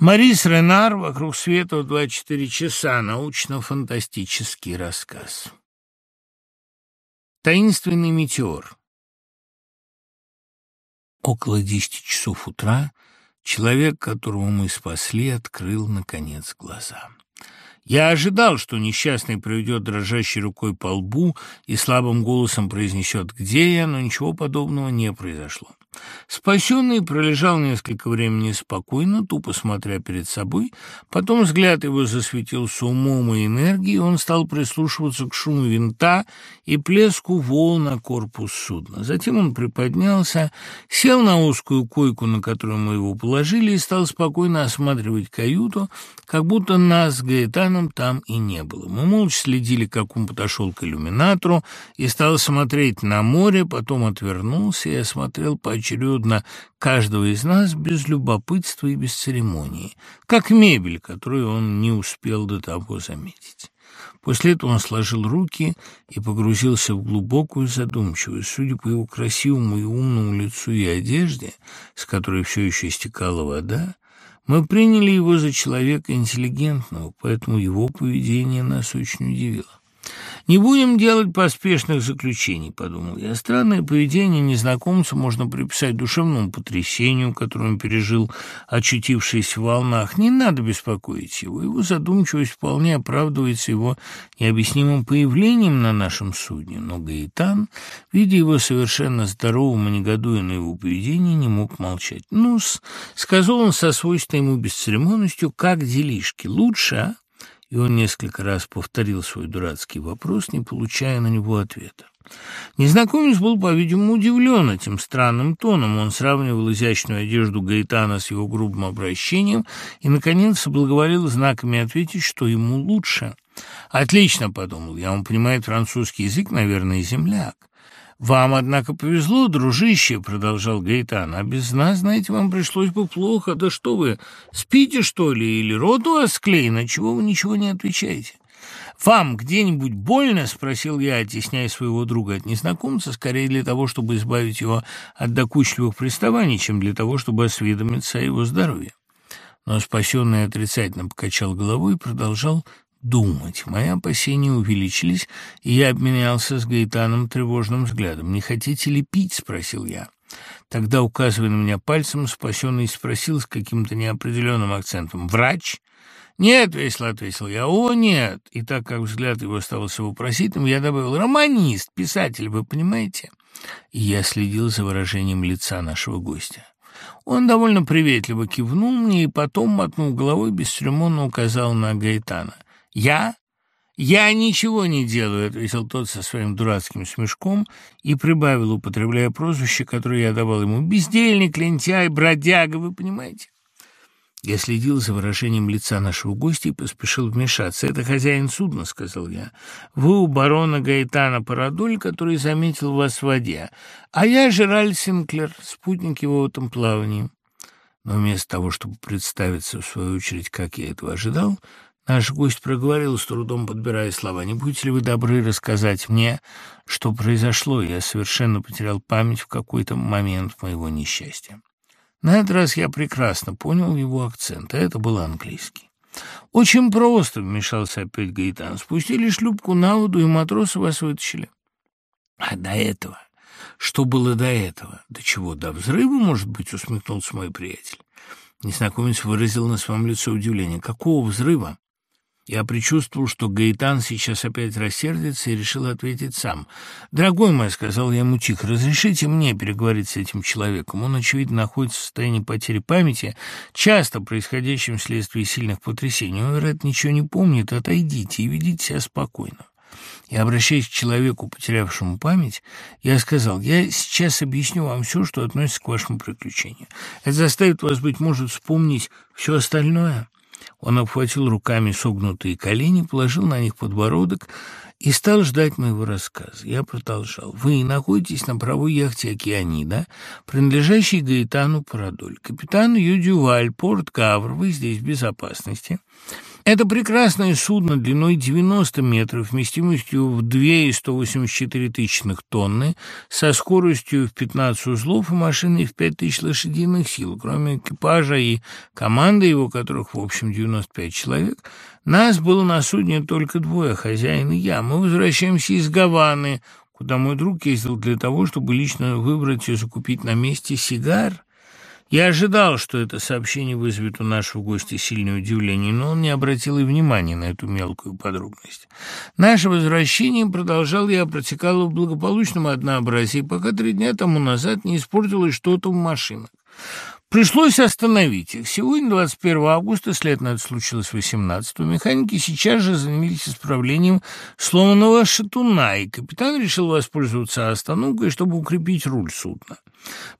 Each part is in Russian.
Марис Ренар «Вокруг света в 24 часа. Научно-фантастический рассказ». Таинственный метеор. Около десяти часов утра человек, которого мы спасли, открыл, наконец, глаза. Я ожидал, что несчастный проведет дрожащей рукой по лбу и слабым голосом произнесет «Где я?», но ничего подобного не произошло. Спасенный пролежал несколько времени спокойно, тупо смотря перед собой. Потом взгляд его засветился умом и энергией, он стал прислушиваться к шуму винта и плеску волн на корпус судна. Затем он приподнялся, сел на узкую койку, на которую мы его положили, и стал спокойно осматривать каюту, как будто нас с Гаэтаном там и не было. Мы молча следили, как он подошел к иллюминатору и стал смотреть на море, потом отвернулся и осмотрел по поочередно каждого из нас без любопытства и без церемонии, как мебель, которую он не успел до того заметить. После этого он сложил руки и погрузился в глубокую задумчивость. Судя по его красивому и умному лицу и одежде, с которой все еще истекала вода, мы приняли его за человека интеллигентного, поэтому его поведение нас очень удивило. «Не будем делать поспешных заключений», — подумал я. Странное поведение незнакомца можно приписать душевному потрясению, которое он пережил, очутившись в волнах. Не надо беспокоить его. Его задумчивость вполне оправдывается его необъяснимым появлением на нашем судне. Но Гаитан, видя его совершенно здоровым и негодуя на его поведение, не мог молчать. ну сказал он со свойственной ему бесцеремонностью, — «как делишки? Лучше, а?» И он несколько раз повторил свой дурацкий вопрос, не получая на него ответа. Незнакомец был, по-видимому, удивлен этим странным тоном. Он сравнивал изящную одежду Гаэтана с его грубым обращением и, наконец, соблаговолил знаками ответить, что ему лучше. «Отлично», — подумал я, — «он понимает французский язык, наверное, земляк». «Вам, однако, повезло, дружище», — продолжал Гаитан, «а без нас, знаете, вам пришлось бы плохо. Да что вы, спите, что ли, или рот у вас склеен, чего вы ничего не отвечаете?» «Вам где-нибудь больно?» — спросил я, оттесняя своего друга от незнакомца, скорее для того, чтобы избавить его от докучливых приставаний, чем для того, чтобы осведомиться о его здоровье. Но спасенный отрицательно покачал головой и продолжал думать. Мои опасения увеличились, и я обменялся с Гаитаном тревожным взглядом. «Не хотите ли пить?» — спросил я. Тогда, указывая на меня пальцем, спасенный спросил с каким-то неопределенным акцентом. «Врач?» «Нет», — весело ответил я, — «о, нет». И так как взгляд его оставался вопросительным, я добавил «романист, писатель, вы понимаете?» И я следил за выражением лица нашего гостя. Он довольно приветливо кивнул мне и потом, мотнул головой, бесцеремонно указал на Гаэтана — «Я? Я ничего не делаю», — ответил тот со своим дурацким смешком и прибавил, употребляя прозвище, которое я давал ему. «Бездельник, лентяй, бродяга, вы понимаете?» Я следил за выражением лица нашего гостя и поспешил вмешаться. «Это хозяин судна», — сказал я. «Вы у барона Гаэтана Парадоль, который заметил вас в воде. А я Жераль Синклер, спутник его в этом плавании». Но вместо того, чтобы представиться, в свою очередь, как я этого ожидал, Наш гость проговорил, с трудом подбирая слова. «Не будете ли вы добры рассказать мне, что произошло? Я совершенно потерял память в какой-то момент моего несчастья». На этот раз я прекрасно понял его акцент, а это был английский. «Очень просто», — вмешался опять Гаитан. «Спустили шлюпку на воду, и матросы вас вытащили». «А до этого? Что было до этого? До чего? До взрыва, может быть?» — усмехнулся мой приятель. Незнакомец выразил на своем лице удивление. «Какого взрыва?» Я предчувствовал, что Гаитан сейчас опять рассердится и решил ответить сам. «Дорогой мой», — сказал я ему тихо, — «разрешите мне переговорить с этим человеком. Он, очевидно, находится в состоянии потери памяти, часто происходящем вследствие сильных потрясений. Он, вероятно, ничего не помнит. Отойдите и ведите себя спокойно». И, обращаясь к человеку, потерявшему память, я сказал, я сейчас объясню вам все, что относится к вашему приключению. Это заставит вас, быть может, вспомнить все остальное. Он обхватил руками согнутые колени, положил на них подбородок и стал ждать моего рассказа. Я продолжал. «Вы находитесь на правой яхте «Океанида», принадлежащей Гаэтану Парадоль. Капитан Юдюваль, порт Кавр, вы здесь в безопасности. Это прекрасное судно длиной 90 метров, вместимостью в 2,184 тысячных тонны, со скоростью в 15 узлов и машиной в 5000 лошадиных сил. Кроме экипажа и команды его, которых в общем 95 человек, нас было на судне только двое, хозяин и я. Мы возвращаемся из Гаваны, куда мой друг ездил для того, чтобы лично выбрать и закупить на месте сигар – я ожидал, что это сообщение вызовет у нашего гостя сильное удивление, но он не обратил и внимания на эту мелкую подробность. Наше возвращение, продолжал я, протекало в благополучном однообразии, пока три дня тому назад не испортилось что-то в машинах. Пришлось остановить их. Сегодня, 21 августа, следовательно, это случилось 18 механики сейчас же занялись исправлением сломанного шатуна, и капитан решил воспользоваться остановкой, чтобы укрепить руль судна.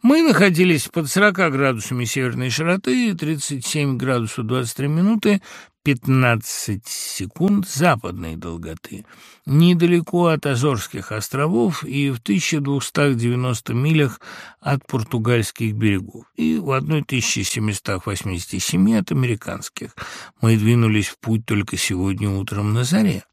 Мы находились под 40 градусами северной широты, 37 градусов 23 минуты 15 секунд западной долготы, недалеко от Азорских островов и в 1290 милях от португальских берегов и в 1787 от американских. Мы двинулись в путь только сегодня утром на заре.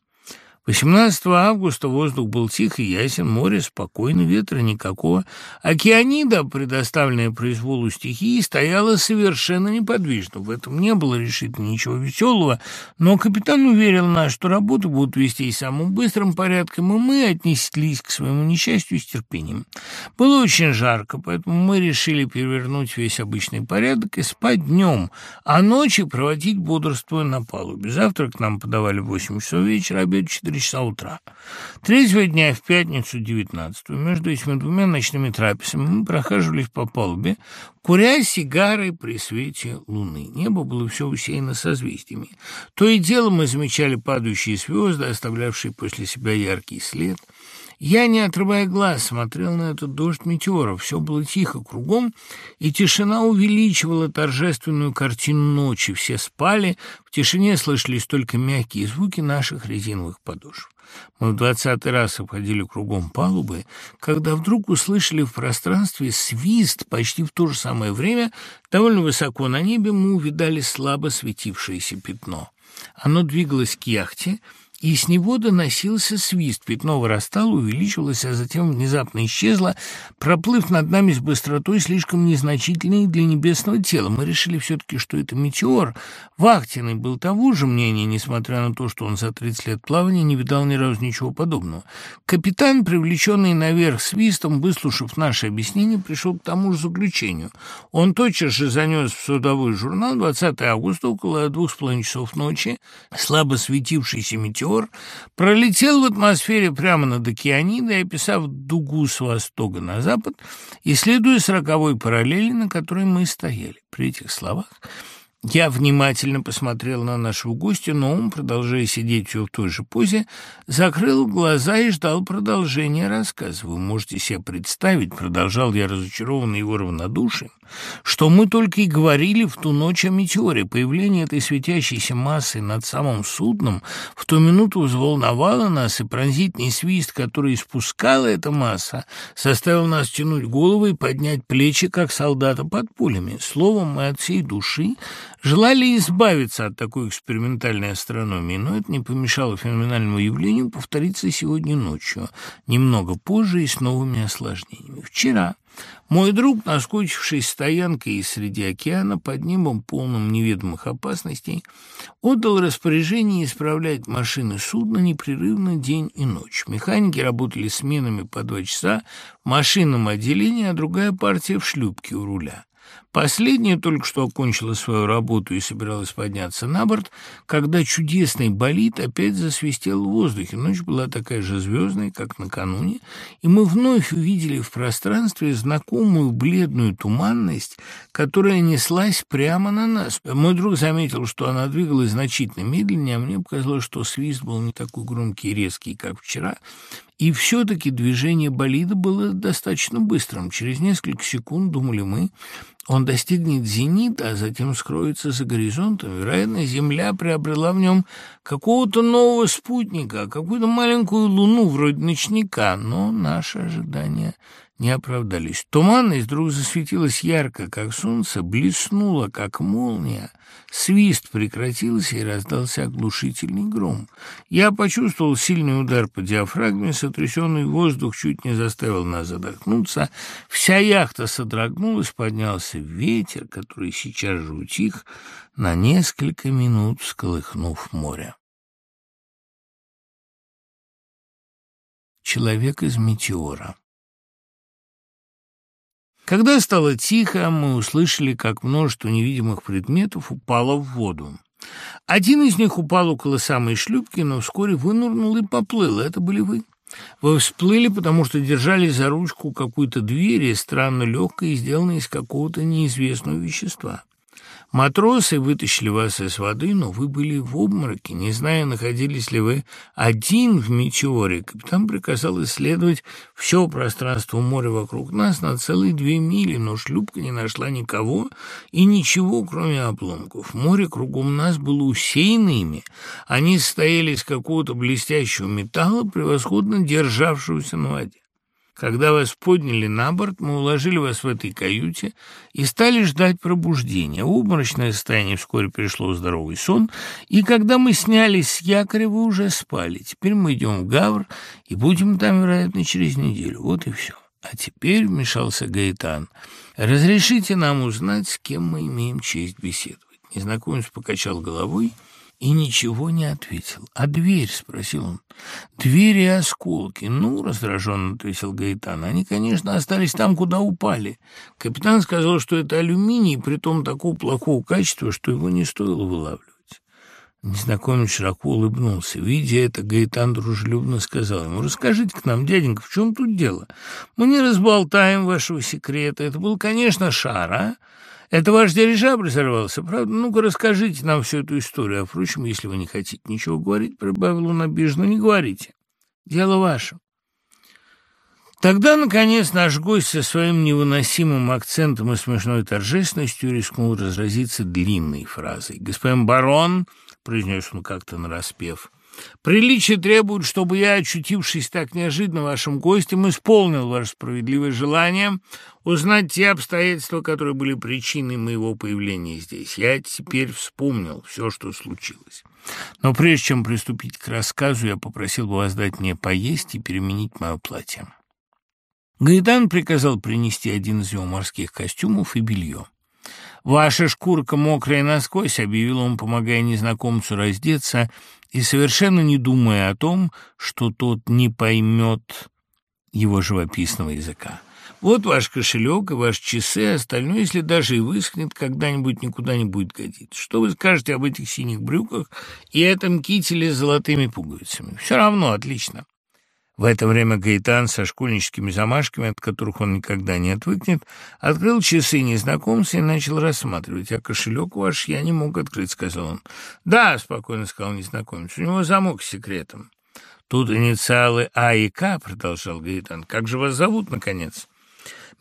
18 августа воздух был тих и ясен, море спокойно, ветра никакого. Океанида, предоставленная произволу стихии, стояла совершенно неподвижно. В этом не было решительно ничего веселого, но капитан уверил нас, что работы будут вести самым быстрым порядком, и мы отнеслись к своему несчастью с терпением. Было очень жарко, поэтому мы решили перевернуть весь обычный порядок и спать днем, а ночи проводить бодрствуя на палубе. Завтрак нам подавали в 8 часов вечера, обед в 4 4 часа утра. Третьего дня, в пятницу, 19 между этими двумя ночными трапезами мы прохаживались по палубе, куря сигары при свете луны. Небо было все усеяно созвездиями. То и дело мы замечали падающие звезды, оставлявшие после себя яркий след — я, не отрывая глаз, смотрел на этот дождь метеоров. Все было тихо кругом, и тишина увеличивала торжественную картину ночи. Все спали, в тишине слышались только мягкие звуки наших резиновых подошв. Мы в двадцатый раз обходили кругом палубы, когда вдруг услышали в пространстве свист почти в то же самое время. Довольно высоко на небе мы увидали слабо светившееся пятно. Оно двигалось к яхте, и с него доносился свист. Пятно вырастало, увеличивалось, а затем внезапно исчезло, проплыв над нами с быстротой, слишком незначительной для небесного тела. Мы решили все-таки, что это метеор. Вахтенный был того же мнения, несмотря на то, что он за 30 лет плавания не видал ни разу ничего подобного. Капитан, привлеченный наверх свистом, выслушав наше объяснение, пришел к тому же заключению. Он тотчас же занес в судовой журнал 20 августа около двух с половиной часов ночи, слабо светившийся метеор, метеор пролетел в атмосфере прямо над океанидой, описав дугу с востока на запад, исследуя сороковой параллели, на которой мы стояли. При этих словах я внимательно посмотрел на нашего гостя, но он, продолжая сидеть все в той же позе, закрыл глаза и ждал продолжения рассказа. Вы можете себе представить, продолжал я разочарованный его равнодушием, что мы только и говорили в ту ночь о метеоре. Появление этой светящейся массы над самым судном в ту минуту взволновало нас, и пронзительный свист, который испускала эта масса, заставил нас тянуть головы и поднять плечи, как солдата под пулями. Словом, мы от всей души желали избавиться от такой экспериментальной астрономии, но это не помешало феноменальному явлению повториться сегодня ночью, немного позже и с новыми осложнениями. Вчера мой друг, наскучившись стоянкой среди океана под небом, полным неведомых опасностей, отдал распоряжение исправлять машины судна непрерывно день и ночь. Механики работали сменами по два часа в машинном отделении, а другая партия в шлюпке у руля. Последняя только что окончила свою работу и собиралась подняться на борт, когда чудесный болид опять засвистел в воздухе. Ночь была такая же звездная, как накануне, и мы вновь увидели в пространстве знакомую бледную туманность, которая неслась прямо на нас. Мой друг заметил, что она двигалась значительно медленнее, а мне показалось, что свист был не такой громкий и резкий, как вчера, и все-таки движение болида было достаточно быстрым. Через несколько секунд, думали мы, Он достигнет зенита, а затем скроется за горизонтом. Вероятно, Земля приобрела в нем какого-то нового спутника, какую-то маленькую луну вроде ночника, но наши ожидания не оправдались. Туманность вдруг засветилась ярко, как солнце, блеснула, как молния. Свист прекратился, и раздался оглушительный гром. Я почувствовал сильный удар по диафрагме, сотрясенный воздух чуть не заставил нас задохнуться. Вся яхта содрогнулась, поднялся ветер, который сейчас же утих, на несколько минут всколыхнув море. Человек из метеора когда стало тихо, мы услышали, как множество невидимых предметов упало в воду. Один из них упал около самой шлюпки, но вскоре вынырнул и поплыл. Это были вы. Вы всплыли, потому что держали за ручку какую-то дверь, странно легкой сделанной из какого-то неизвестного вещества. Матросы вытащили вас из воды, но вы были в обмороке, не зная, находились ли вы один в метеоре. Капитан приказал исследовать все пространство моря вокруг нас на целые две мили, но шлюпка не нашла никого и ничего, кроме обломков. Море кругом нас было усеяно ими. Они состояли из какого-то блестящего металла, превосходно державшегося на воде. Когда вас подняли на борт, мы уложили вас в этой каюте и стали ждать пробуждения. Обморочное состояние вскоре перешло в здоровый сон, и когда мы снялись с якоря, вы уже спали. Теперь мы идем в Гавр и будем там, вероятно, через неделю. Вот и все. А теперь, вмешался Гаэтан, разрешите нам узнать, с кем мы имеем честь беседовать. Незнакомец покачал головой и ничего не ответил. «А дверь?» — спросил он. «Двери и осколки». «Ну, — раздраженно ответил Гаитан, — они, конечно, остались там, куда упали. Капитан сказал, что это алюминий, притом такого плохого качества, что его не стоило вылавливать». Незнакомец широко улыбнулся. Видя это, Гаитан дружелюбно сказал ему, «Расскажите к нам, дяденька, в чем тут дело? Мы не разболтаем вашего секрета. Это был, конечно, шар, а?» Это ваш дирижабль взорвался, правда? Ну-ка, расскажите нам всю эту историю. А, впрочем, если вы не хотите ничего говорить, прибавил он обиженно, не говорите. Дело ваше. Тогда, наконец, наш гость со своим невыносимым акцентом и смешной торжественностью рискнул разразиться длинной фразой. «Господин барон», — произнес он как-то нараспев, Приличие требует, чтобы я, очутившись так неожиданно вашим гостем, исполнил ваше справедливое желание узнать те обстоятельства, которые были причиной моего появления здесь. Я теперь вспомнил все, что случилось. Но прежде чем приступить к рассказу, я попросил бы вас дать мне поесть и переменить мое платье. Гаитан приказал принести один из его морских костюмов и белье. «Ваша шкурка мокрая насквозь», — объявил он, помогая незнакомцу раздеться и совершенно не думая о том, что тот не поймет его живописного языка. Вот ваш кошелек и ваши часы, остальное, если даже и высохнет, когда-нибудь никуда не будет годиться. Что вы скажете об этих синих брюках и этом кителе с золотыми пуговицами? Все равно отлично. В это время Гаитан со школьническими замашками, от которых он никогда не отвыкнет, открыл часы незнакомца и начал рассматривать. «А кошелек ваш я не мог открыть», — сказал он. «Да», — спокойно сказал незнакомец, — «у него замок с секретом». «Тут инициалы А и К», — продолжал Гаитан. «Как же вас зовут, наконец?»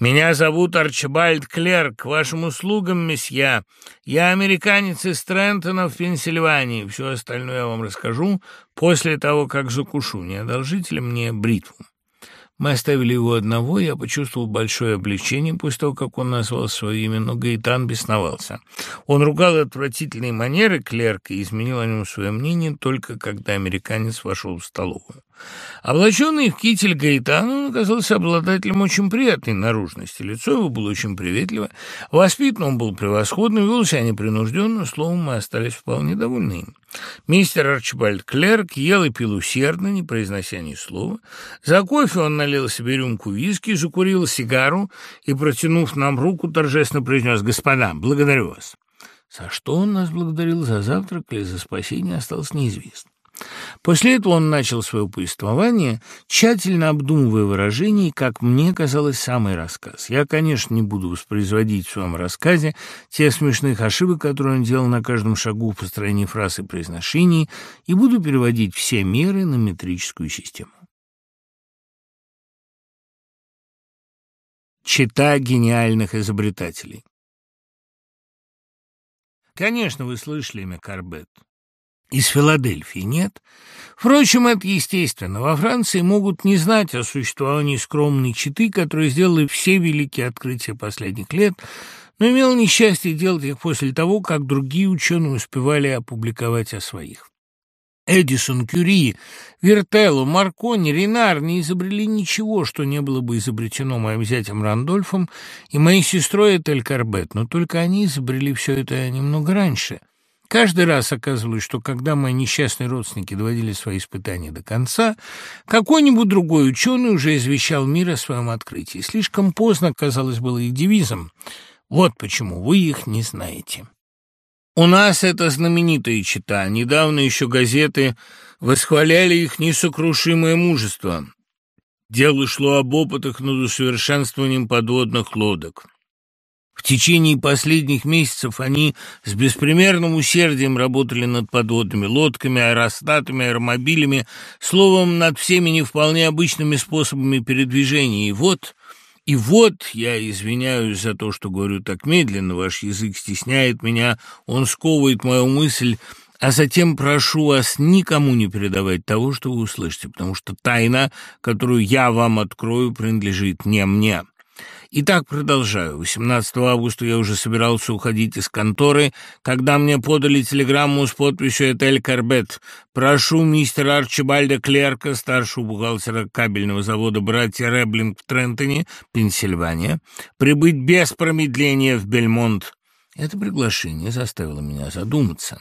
«Меня зовут Арчибальд Клерк, к вашим услугам, месье. Я американец из Трентона в Пенсильвании. Все остальное я вам расскажу после того, как закушу. Не мне бритву?» Мы оставили его одного, я почувствовал большое облегчение после того, как он назвал свое имя, но Гаитан бесновался. Он ругал отвратительные манеры клерка и изменил о нем свое мнение только когда американец вошел в столовую. Облаченный в китель Гаитан, оказался обладателем очень приятной наружности. Лицо его было очень приветливо, воспитан он был превосходно, вел себя непринужденно, словом, мы остались вполне довольны им. Мистер Арчибальд Клерк ел и пил усердно, не произнося ни слова. За кофе он налил себе рюмку виски, закурил сигару и, протянув нам руку, торжественно произнес «Господа, благодарю вас». За что он нас благодарил, за завтрак или за спасение, осталось неизвестно. После этого он начал свое повествование, тщательно обдумывая выражения и, как мне казалось, самый рассказ. Я, конечно, не буду воспроизводить в своем рассказе те смешных ошибок, которые он делал на каждом шагу в построении фраз и произношений, и буду переводить все меры на метрическую систему. Чита гениальных изобретателей Конечно, вы слышали имя Корбет. Из Филадельфии нет. Впрочем, это естественно. Во Франции могут не знать о существовании скромной читы, которые сделали все великие открытия последних лет, но имел несчастье делать их после того, как другие ученые успевали опубликовать о своих. Эдисон, Кюри, Вертелло, Маркони, Ренар не изобрели ничего, что не было бы изобретено моим зятем Рандольфом и моей сестрой Этель Карбет, но только они изобрели все это немного раньше. Каждый раз оказывалось, что когда мои несчастные родственники доводили свои испытания до конца, какой-нибудь другой ученый уже извещал мир о своем открытии. Слишком поздно, казалось, было их девизом. Вот почему вы их не знаете. У нас это знаменитая чита. Недавно еще газеты восхваляли их несокрушимое мужество. Дело шло об опытах над усовершенствованием подводных лодок. В течение последних месяцев они с беспримерным усердием работали над подводными лодками, аэростатами, аэромобилями, словом, над всеми не вполне обычными способами передвижения. И вот и вот, я извиняюсь за то, что говорю так медленно, ваш язык стесняет меня, он сковывает мою мысль, а затем прошу вас никому не передавать того, что вы услышите, потому что тайна, которую я вам открою, принадлежит не мне. Итак, продолжаю. 18 августа я уже собирался уходить из конторы, когда мне подали телеграмму с подписью «Этель Карбет». «Прошу мистера Арчибальда Клерка, старшего бухгалтера кабельного завода «Братья Реблинг» в Трентоне, Пенсильвания, прибыть без промедления в Бельмонт». Это приглашение заставило меня задуматься.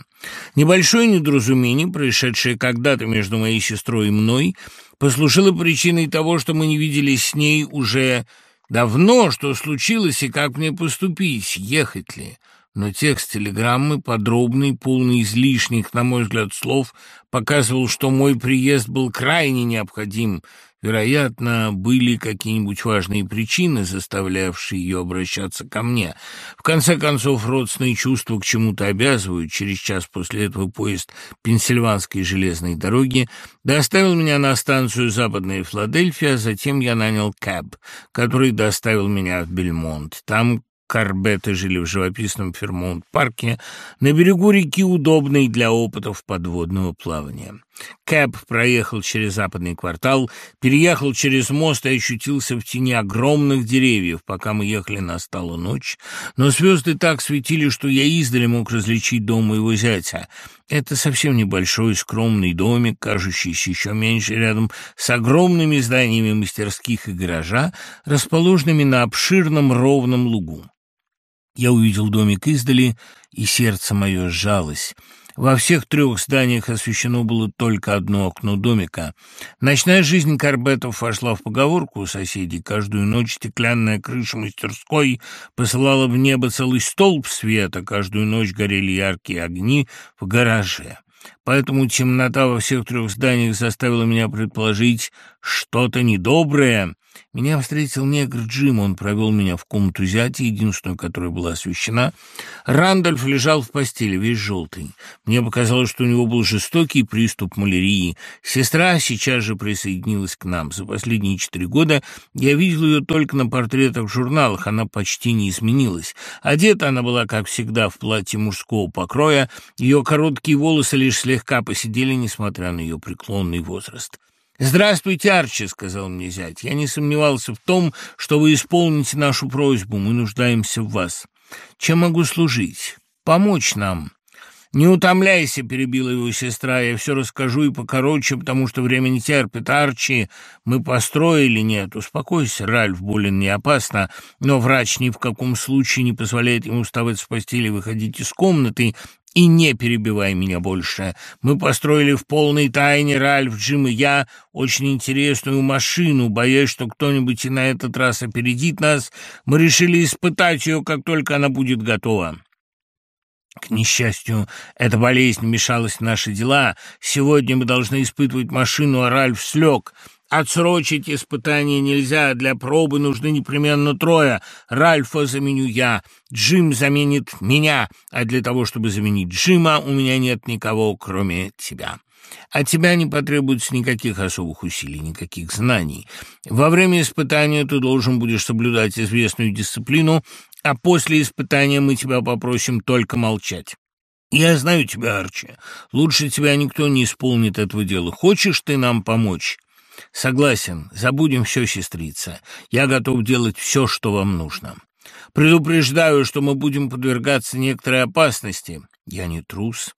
Небольшое недоразумение, происшедшее когда-то между моей сестрой и мной, послужило причиной того, что мы не виделись с ней уже Давно что случилось и как мне поступить, ехать ли? Но текст телеграммы, подробный, полный излишних, на мой взгляд, слов, показывал, что мой приезд был крайне необходим, Вероятно, были какие-нибудь важные причины, заставлявшие ее обращаться ко мне. В конце концов, родственные чувства к чему-то обязывают. Через час после этого поезд Пенсильванской железной дороги доставил меня на станцию Западная Филадельфия, а затем я нанял кэб, который доставил меня в Бельмонт. Там Карбеты жили в живописном Фермонт-парке на берегу реки, удобной для опытов подводного плавания. Кэп проехал через западный квартал, переехал через мост и очутился в тени огромных деревьев. Пока мы ехали, настала ночь, но звезды так светили, что я издали мог различить дом моего зятя. Это совсем небольшой скромный домик, кажущийся еще меньше рядом с огромными зданиями мастерских и гаража, расположенными на обширном ровном лугу. Я увидел домик издали, и сердце мое сжалось. Во всех трех зданиях освещено было только одно окно домика. Ночная жизнь Карбетов вошла в поговорку у соседей. Каждую ночь стеклянная крыша мастерской посылала в небо целый столб света, каждую ночь горели яркие огни в гараже. Поэтому темнота во всех трех зданиях заставила меня предположить что-то недоброе. Меня встретил негр Джим, он провел меня в комнату зятя, единственную, которая была освещена. Рандольф лежал в постели, весь желтый. Мне показалось, что у него был жестокий приступ малярии. Сестра сейчас же присоединилась к нам. За последние четыре года я видел ее только на портретах в журналах, она почти не изменилась. Одета она была, как всегда, в платье мужского покроя, ее короткие волосы лишь слегка посидели, несмотря на ее преклонный возраст. «Здравствуйте, Арчи», — сказал мне зять. «Я не сомневался в том, что вы исполните нашу просьбу. Мы нуждаемся в вас. Чем могу служить? Помочь нам». «Не утомляйся», — перебила его сестра, — «я все расскажу и покороче, потому что время не терпит. Арчи, мы построили, нет, успокойся, Ральф болен не опасно, но врач ни в каком случае не позволяет ему вставать с постели и выходить из комнаты, и не перебивай меня больше. Мы построили в полной тайне, Ральф, Джим и я, очень интересную машину. Боясь, что кто-нибудь и на этот раз опередит нас, мы решили испытать ее, как только она будет готова. К несчастью, эта болезнь мешалась в наши дела. Сегодня мы должны испытывать машину, а Ральф слег — Отсрочить испытание нельзя, для пробы нужны непременно трое. Ральфа заменю я, Джим заменит меня, а для того, чтобы заменить Джима, у меня нет никого, кроме тебя. От тебя не потребуется никаких особых усилий, никаких знаний. Во время испытания ты должен будешь соблюдать известную дисциплину, а после испытания мы тебя попросим только молчать. Я знаю тебя, Арчи. Лучше тебя никто не исполнит этого дела. Хочешь ты нам помочь? Согласен. Забудем все, сестрица. Я готов делать все, что вам нужно. Предупреждаю, что мы будем подвергаться некоторой опасности. Я не трус.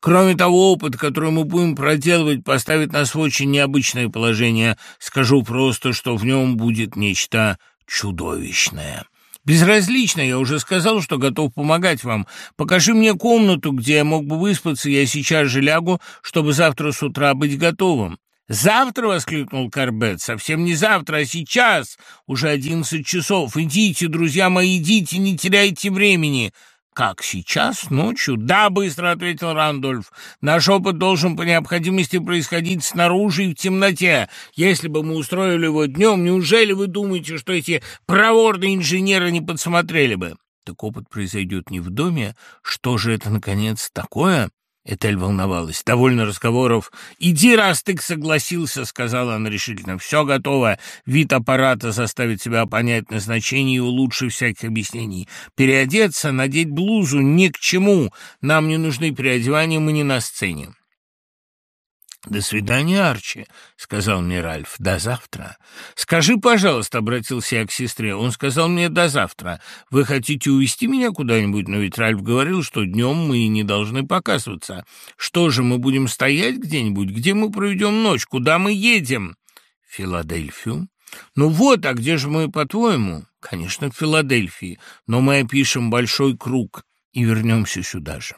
Кроме того, опыт, который мы будем проделывать, поставит нас в очень необычное положение. Скажу просто, что в нем будет нечто чудовищное. Безразлично, я уже сказал, что готов помогать вам. Покажи мне комнату, где я мог бы выспаться, я сейчас же лягу, чтобы завтра с утра быть готовым. «Завтра!» — воскликнул Корбет. «Совсем не завтра, а сейчас! Уже одиннадцать часов. Идите, друзья мои, идите, не теряйте времени!» «Как сейчас? Ночью?» «Да, быстро», — ответил Рандольф. «Наш опыт должен по необходимости происходить снаружи и в темноте. Если бы мы устроили его днем, неужели вы думаете, что эти проворные инженеры не подсмотрели бы?» «Так опыт произойдет не в доме. Что же это, наконец, такое?» Этель волновалась. «Довольно разговоров. Иди, раз ты согласился», — сказала она решительно. «Все готово. Вид аппарата заставит себя понять назначение его лучше всяких объяснений. Переодеться, надеть блузу — ни к чему. Нам не нужны переодевания, мы не на сцене». «До свидания, Арчи», — сказал мне Ральф. «До завтра». «Скажи, пожалуйста», — обратился я к сестре. Он сказал мне «до завтра». «Вы хотите увезти меня куда-нибудь?» Но ведь Ральф говорил, что днем мы не должны показываться. «Что же, мы будем стоять где-нибудь? Где мы проведем ночь? Куда мы едем?» «В Филадельфию». «Ну вот, а где же мы, по-твоему?» «Конечно, в Филадельфии, но мы опишем большой круг и вернемся сюда же».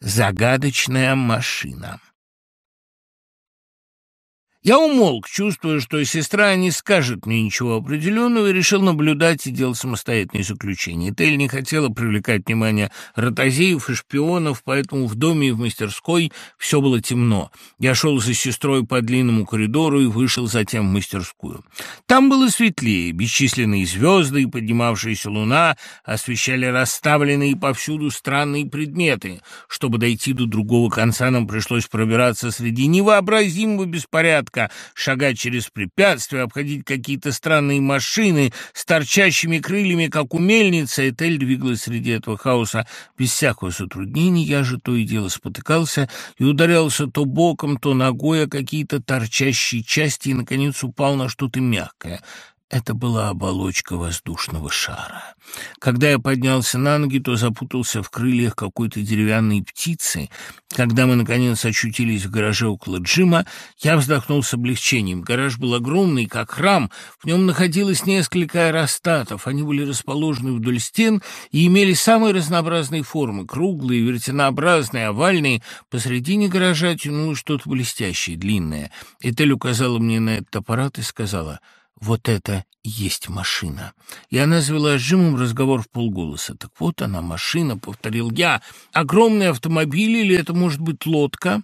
Загадочная машина. Я умолк, чувствуя, что сестра не скажет мне ничего определенного, и решил наблюдать и делать самостоятельные заключения. Тель не хотела привлекать внимание ротозеев и шпионов, поэтому в доме и в мастерской все было темно. Я шел за сестрой по длинному коридору и вышел затем в мастерскую. Там было светлее, бесчисленные звезды и поднимавшаяся луна освещали расставленные повсюду странные предметы. Чтобы дойти до другого конца, нам пришлось пробираться среди невообразимого беспорядка, порядка, шагать через препятствия, обходить какие-то странные машины с торчащими крыльями, как у мельницы. Этель двигалась среди этого хаоса без всякого затруднения. Я же то и дело спотыкался и ударялся то боком, то ногой о какие-то торчащие части и, наконец, упал на что-то мягкое. Это была оболочка воздушного шара. Когда я поднялся на ноги, то запутался в крыльях какой-то деревянной птицы. Когда мы, наконец, очутились в гараже около Джима, я вздохнул с облегчением. Гараж был огромный, как храм. В нем находилось несколько аэростатов. Они были расположены вдоль стен и имели самые разнообразные формы — круглые, вертинообразные, овальные. Посредине гаража тянулось что-то блестящее, длинное. Этель указала мне на этот аппарат и сказала — вот это есть машина. И она завела с разговор в полголоса. Так вот она, машина, повторил я. Огромный автомобиль или это может быть лодка?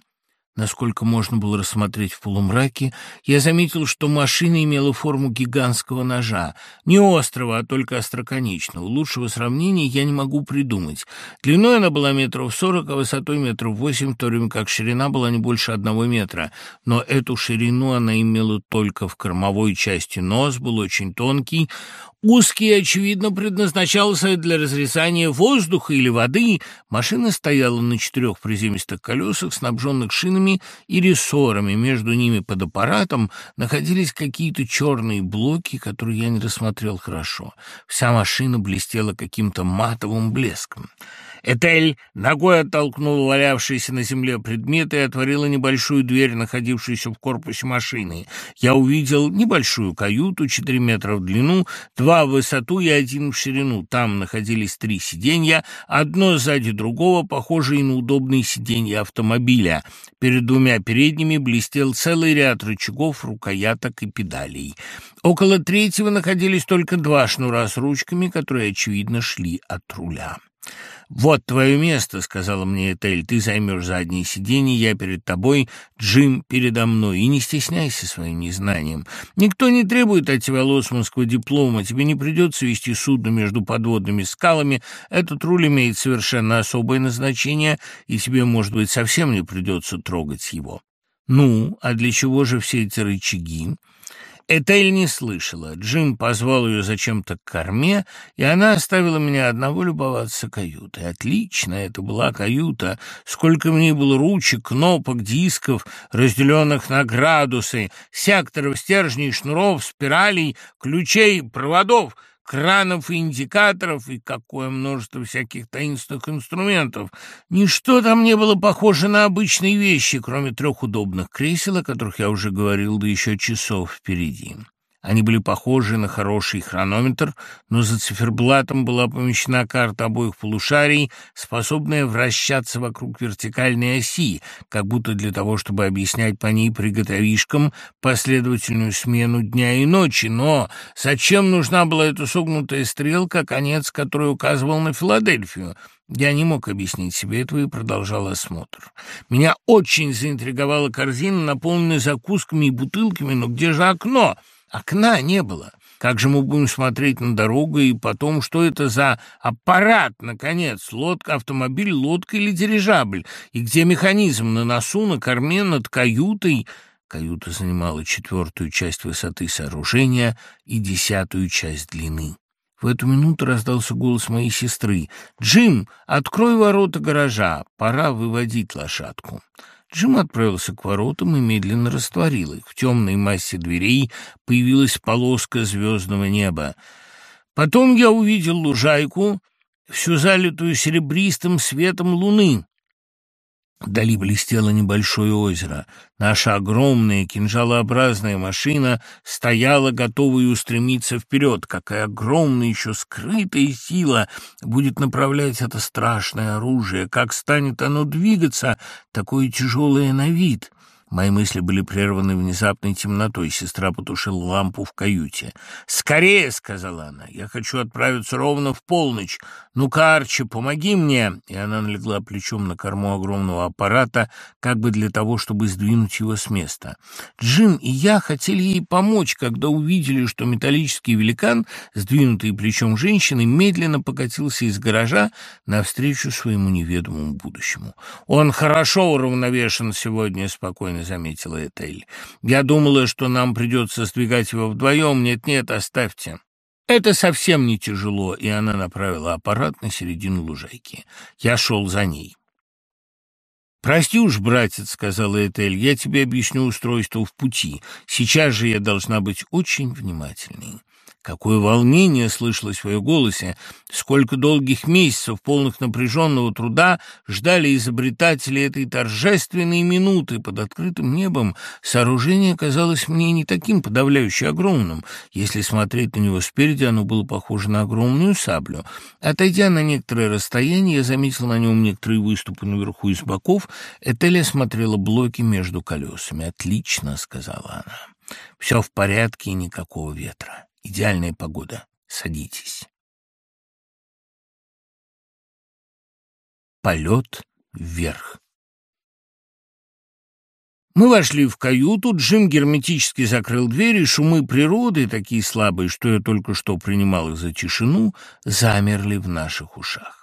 Насколько можно было рассмотреть в полумраке, я заметил, что машина имела форму гигантского ножа. Не острого, а только остроконечного. Лучшего сравнения я не могу придумать. Длиной она была метров сорок, а высотой метров восемь, в то время как ширина была не больше одного метра. Но эту ширину она имела только в кормовой части. Нос был очень тонкий, Узкий, очевидно, предназначался для разрезания воздуха или воды. Машина стояла на четырех приземистых колесах, снабженных шинами и рессорами. Между ними под аппаратом находились какие-то черные блоки, которые я не рассмотрел хорошо. Вся машина блестела каким-то матовым блеском. Этель ногой оттолкнула валявшиеся на земле предметы и отворила небольшую дверь, находившуюся в корпусе машины. Я увидел небольшую каюту, 4 метра в длину, два в высоту и один в ширину. Там находились три сиденья, одно сзади другого, похожие на удобные сиденья автомобиля. Перед двумя передними блестел целый ряд рычагов, рукояток и педалей. Около третьего находились только два шнура с ручками, которые, очевидно, шли от руля. «Вот твое место», — сказала мне Этель, — «ты займешь заднее сиденье, я перед тобой, Джим передо мной, и не стесняйся своим незнанием. Никто не требует от тебя лоцманского диплома, тебе не придется вести судно между подводными скалами, этот руль имеет совершенно особое назначение, и тебе, может быть, совсем не придется трогать его». «Ну, а для чего же все эти рычаги?» Этель не слышала. Джим позвал ее зачем-то к корме, и она оставила меня одного любоваться каютой. Отлично, это была каюта. Сколько в ней было ручек, кнопок, дисков, разделенных на градусы, секторов, стержней, шнуров, спиралей, ключей, проводов — кранов и индикаторов, и какое множество всяких таинственных инструментов. Ничто там не было похоже на обычные вещи, кроме трех удобных кресел, о которых я уже говорил, да еще часов впереди. Они были похожи на хороший хронометр, но за циферблатом была помещена карта обоих полушарий, способная вращаться вокруг вертикальной оси, как будто для того, чтобы объяснять по ней приготовишкам последовательную смену дня и ночи. Но зачем нужна была эта согнутая стрелка, конец которой указывал на Филадельфию? Я не мог объяснить себе этого и продолжал осмотр. Меня очень заинтриговала корзина, наполненная закусками и бутылками, но где же окно? Окна не было. Как же мы будем смотреть на дорогу и потом, что это за аппарат, наконец, лодка, автомобиль, лодка или дирижабль? И где механизм? На носу, на корме, над каютой? Каюта занимала четвертую часть высоты сооружения и десятую часть длины. В эту минуту раздался голос моей сестры. «Джим, открой ворота гаража, пора выводить лошадку». Джим отправился к воротам и медленно растворил их. В темной массе дверей появилась полоска звездного неба. Потом я увидел лужайку, всю залитую серебристым светом луны. Вдали блестело небольшое озеро. Наша огромная кинжалообразная машина стояла, готовая устремиться вперед. Какая огромная еще скрытая сила будет направлять это страшное оружие! Как станет оно двигаться, такое тяжелое на вид! Мои мысли были прерваны внезапной темнотой. Сестра потушила лампу в каюте. «Скорее!» — сказала она. «Я хочу отправиться ровно в полночь. Ну-ка, Арчи, помоги мне!» И она налегла плечом на корму огромного аппарата, как бы для того, чтобы сдвинуть его с места. Джим и я хотели ей помочь, когда увидели, что металлический великан, сдвинутый плечом женщины, медленно покатился из гаража навстречу своему неведомому будущему. «Он хорошо уравновешен сегодня», — спокойно спокойно заметила Этель. «Я думала, что нам придется сдвигать его вдвоем. Нет-нет, оставьте». Это совсем не тяжело, и она направила аппарат на середину лужайки. Я шел за ней. «Прости уж, братец», — сказала Этель, — «я тебе объясню устройство в пути. Сейчас же я должна быть очень внимательной». Какое волнение слышалось в ее голосе, сколько долгих месяцев, полных напряженного труда, ждали изобретатели этой торжественной минуты под открытым небом. Сооружение казалось мне не таким подавляюще огромным. Если смотреть на него спереди, оно было похоже на огромную саблю. Отойдя на некоторое расстояние, я заметил на нем некоторые выступы наверху и с боков. Этеля смотрела блоки между колесами. «Отлично», — сказала она. «Все в порядке и никакого ветра». Идеальная погода. Садитесь. Полет вверх. Мы вошли в каюту, Джим герметически закрыл дверь, и шумы природы, такие слабые, что я только что принимал их за тишину, замерли в наших ушах.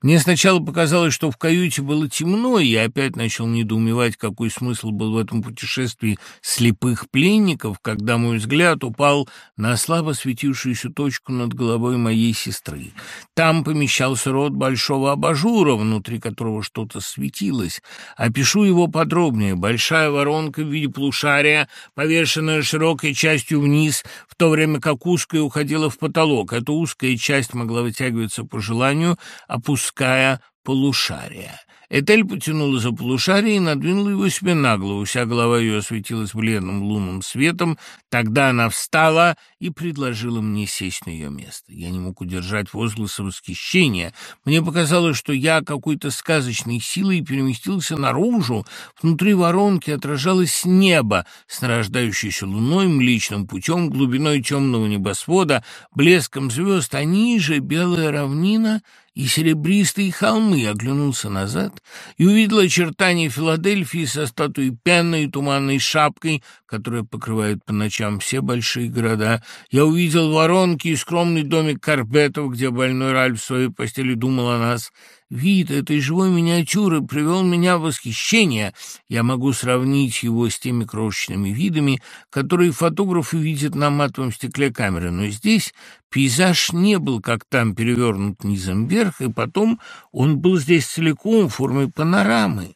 Мне сначала показалось, что в каюте было темно, и я опять начал недоумевать, какой смысл был в этом путешествии слепых пленников, когда мой взгляд упал на слабо светившуюся точку над головой моей сестры. Там помещался рот большого абажура, внутри которого что-то светилось. Опишу его подробнее. Большая воронка в виде полушария, повешенная широкой частью вниз, в то время как узкая уходила в потолок. Эта узкая часть могла вытягиваться по желанию, опускаться мужская полушария. Этель потянула за полушарие и надвинула его себе на голову. Вся голова ее осветилась бледным лунным светом. Тогда она встала и предложила мне сесть на ее место. Я не мог удержать возгласа восхищения. Мне показалось, что я какой-то сказочной силой переместился наружу. Внутри воронки отражалось небо с нарождающейся луной, млечным путем, глубиной темного небосвода, блеском звезд, а ниже белая равнина — и серебристые холмы, оглянулся назад и увидел очертания Филадельфии со статуей пенной и туманной шапкой, которая покрывает по ночам все большие города. Я увидел воронки и скромный домик Карпетов, где больной Ральф в своей постели думал о нас. Вид этой живой миниатюры привел меня в восхищение. Я могу сравнить его с теми крошечными видами, которые фотографы видят на матовом стекле камеры. Но здесь пейзаж не был, как там, перевернут низом вверх, и потом он был здесь целиком в форме панорамы.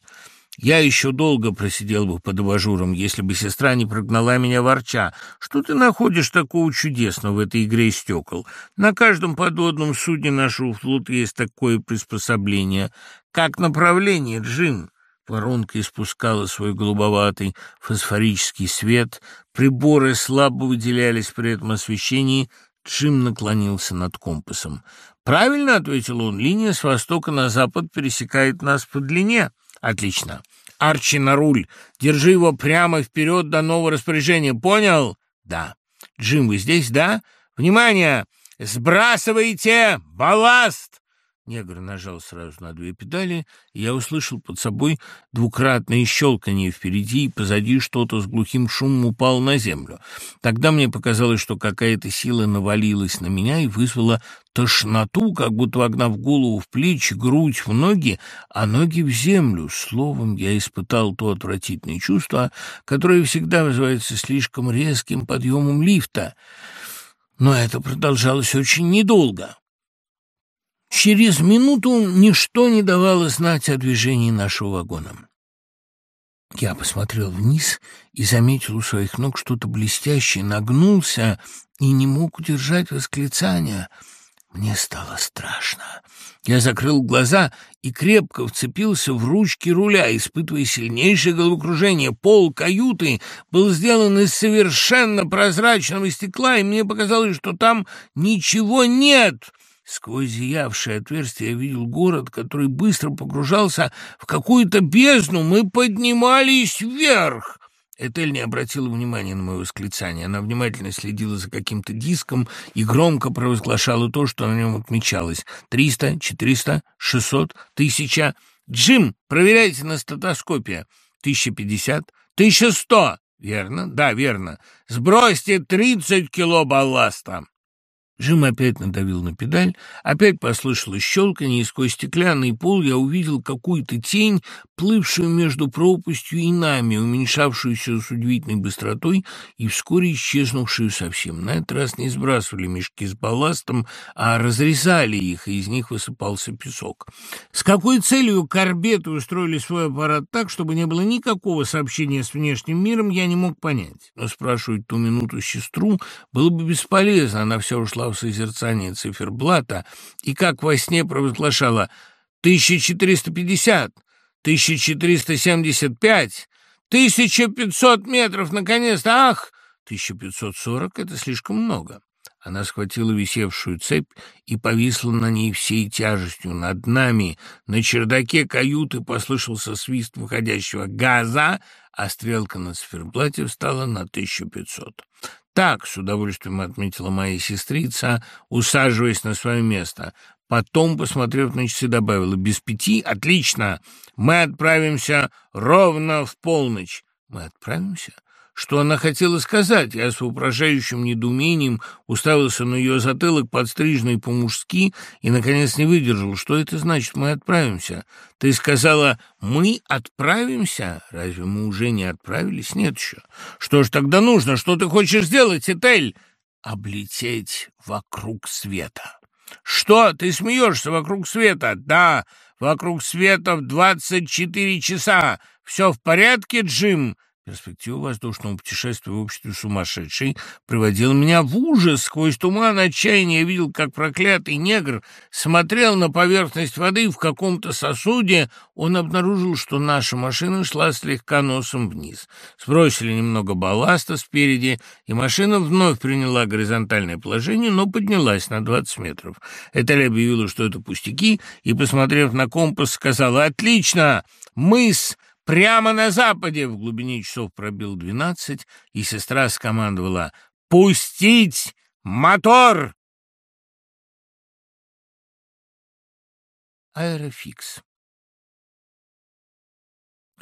Я еще долго просидел бы под абажуром, если бы сестра не прогнала меня ворча. Что ты находишь такого чудесного в этой игре стекол? На каждом подводном судне нашего флота есть такое приспособление. Как направление, Джим? Воронка испускала свой голубоватый фосфорический свет. Приборы слабо выделялись при этом освещении. Джим наклонился над компасом. «Правильно», — ответил он, — «линия с востока на запад пересекает нас по длине». Отлично. Арчи на руль. Держи его прямо вперед до нового распоряжения. Понял? Да. Джим, вы здесь, да? Внимание! Сбрасывайте балласт! Негр нажал сразу на две педали, и я услышал под собой двукратное щелканье впереди, и позади что-то с глухим шумом упало на землю. Тогда мне показалось, что какая-то сила навалилась на меня и вызвала тошноту, как будто вогнав голову в плечи, грудь в ноги, а ноги в землю. Словом, я испытал то отвратительное чувство, которое всегда вызывается слишком резким подъемом лифта. Но это продолжалось очень недолго. Через минуту ничто не давало знать о движении нашего вагона. Я посмотрел вниз и заметил у своих ног что-то блестящее, нагнулся и не мог удержать восклицания. Мне стало страшно. Я закрыл глаза и крепко вцепился в ручки руля, испытывая сильнейшее головокружение. Пол каюты был сделан из совершенно прозрачного стекла, и мне показалось, что там ничего нет — Сквозь зиявшее отверстие я видел город, который быстро погружался в какую-то бездну. Мы поднимались вверх. Этель не обратила внимания на мое восклицание. Она внимательно следила за каким-то диском и громко провозглашала то, что на нем отмечалось. «Триста, четыреста, шестьсот, тысяча...» «Джим, проверяйте на статоскопе. Тысяча пятьдесят, тысяча сто!» «Верно, да, верно. Сбросьте тридцать кило балласта!» Жим опять надавил на педаль, опять послышалось щелканье, и сквозь стеклянный пол я увидел какую-то тень, плывшую между пропастью и нами, уменьшавшуюся с удивительной быстротой и вскоре исчезнувшую совсем. На этот раз не сбрасывали мешки с балластом, а разрезали их, и из них высыпался песок. С какой целью корбеты устроили свой аппарат так, чтобы не было никакого сообщения с внешним миром, я не мог понять. Но спрашивать ту минуту сестру было бы бесполезно, она вся ушла в созерцание циферблата и как во сне провозглашала «1450», «1475», «1500 метров, наконец-то! Ах!» «1540» — это слишком много. Она схватила висевшую цепь и повисла на ней всей тяжестью. Над нами на чердаке каюты послышался свист выходящего газа, а стрелка на циферблате встала на 1500. «Так», — с удовольствием отметила моя сестрица, усаживаясь на свое место. Потом, посмотрев на часы, добавила, «Без пяти? Отлично! Мы отправимся ровно в полночь». «Мы отправимся?» Что она хотела сказать? Я с вопрошающим недоумением уставился на ее затылок, подстриженный по-мужски, и, наконец, не выдержал. Что это значит «мы отправимся»? Ты сказала «мы отправимся»? Разве мы уже не отправились? Нет еще. Что ж тогда нужно? Что ты хочешь сделать, Этель? Облететь вокруг света. Что? Ты смеешься вокруг света? Да, вокруг света в двадцать четыре часа. Все в порядке, Джим? Перспектива воздушного путешествия в обществе сумасшедшей приводила меня в ужас. Сквозь туман отчаяния я видел, как проклятый негр смотрел на поверхность воды в каком-то сосуде. Он обнаружил, что наша машина шла слегка носом вниз. Сбросили немного балласта спереди, и машина вновь приняла горизонтальное положение, но поднялась на 20 метров. Этель объявила, что это пустяки, и, посмотрев на компас, сказала «Отлично! Мыс!» Прямо на западе в глубине часов пробил двенадцать, и сестра скомандовала «Пустить мотор!» Аэрофикс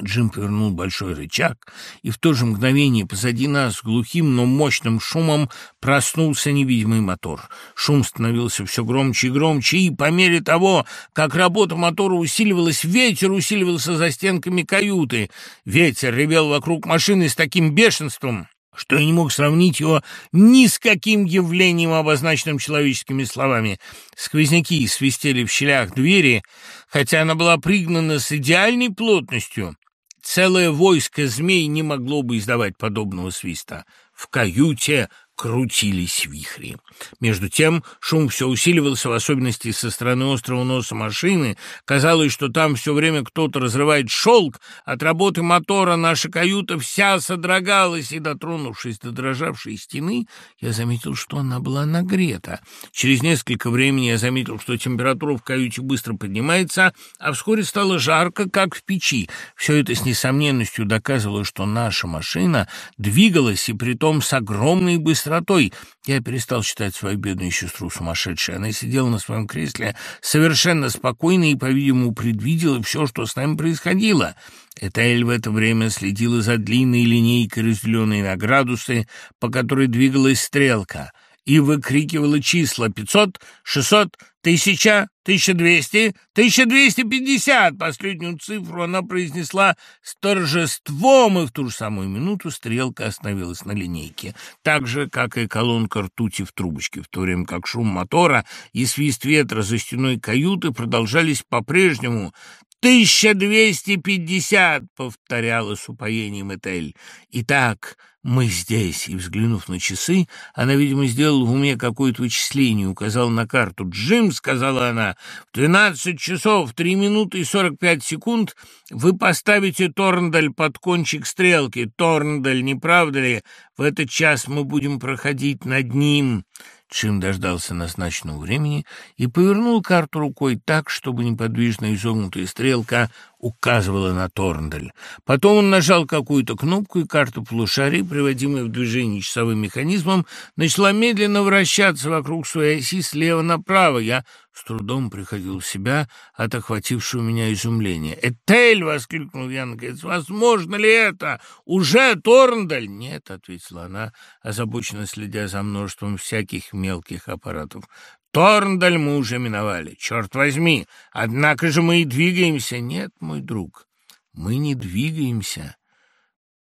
Джим повернул большой рычаг, и в то же мгновение позади нас глухим, но мощным шумом проснулся невидимый мотор. Шум становился все громче и громче, и по мере того, как работа мотора усиливалась, ветер усиливался за стенками каюты. Ветер ревел вокруг машины с таким бешенством, что я не мог сравнить его ни с каким явлением, обозначенным человеческими словами. Сквозняки свистели в щелях двери, хотя она была пригнана с идеальной плотностью. Целое войско змей не могло бы издавать подобного свиста. В каюте крутились вихри. Между тем шум все усиливался, в особенности со стороны острого носа машины. Казалось, что там все время кто-то разрывает шелк. От работы мотора наша каюта вся содрогалась, и, дотронувшись до дрожавшей стены, я заметил, что она была нагрета. Через несколько времени я заметил, что температура в каюте быстро поднимается, а вскоре стало жарко, как в печи. Все это с несомненностью доказывало, что наша машина двигалась, и притом с огромной быстротой быстротой. Я перестал считать свою бедную сестру сумасшедшей. Она сидела на своем кресле совершенно спокойно и, по-видимому, предвидела все, что с нами происходило. Этель в это время следила за длинной линейкой, разделенной на градусы, по которой двигалась стрелка — и выкрикивала числа «пятьсот», «шестьсот», «тысяча», «тысяча двести», «тысяча двести пятьдесят». Последнюю цифру она произнесла с торжеством, и в ту же самую минуту стрелка остановилась на линейке, так же, как и колонка ртути в трубочке, в то время как шум мотора и свист ветра за стеной каюты продолжались по-прежнему. «Тысяча двести пятьдесят!» — повторяла с упоением Этель. «Итак...» «Мы здесь!» И, взглянув на часы, она, видимо, сделала в уме какое-то вычисление, указала на карту. «Джим», — сказала она, — «в двенадцать часов три минуты и сорок пять секунд вы поставите Торндаль под кончик стрелки. Торндаль, не правда ли? В этот час мы будем проходить над ним». Джим дождался назначенного времени и повернул карту рукой так, чтобы неподвижно изогнутая стрелка указывала на Торндаль. Потом он нажал какую-то кнопку, и карта полушария, приводимая в движение часовым механизмом, начала медленно вращаться вокруг своей оси слева направо. Я с трудом приходил в себя от охватившего меня изумления. «Этель!» — воскликнул я наконец. «Возможно ли это? Уже Торндаль?» «Нет», — ответила она, озабоченно следя за множеством всяких мелких аппаратов. Торндаль мы уже миновали, черт возьми. Однако же мы и двигаемся. Нет, мой друг, мы не двигаемся.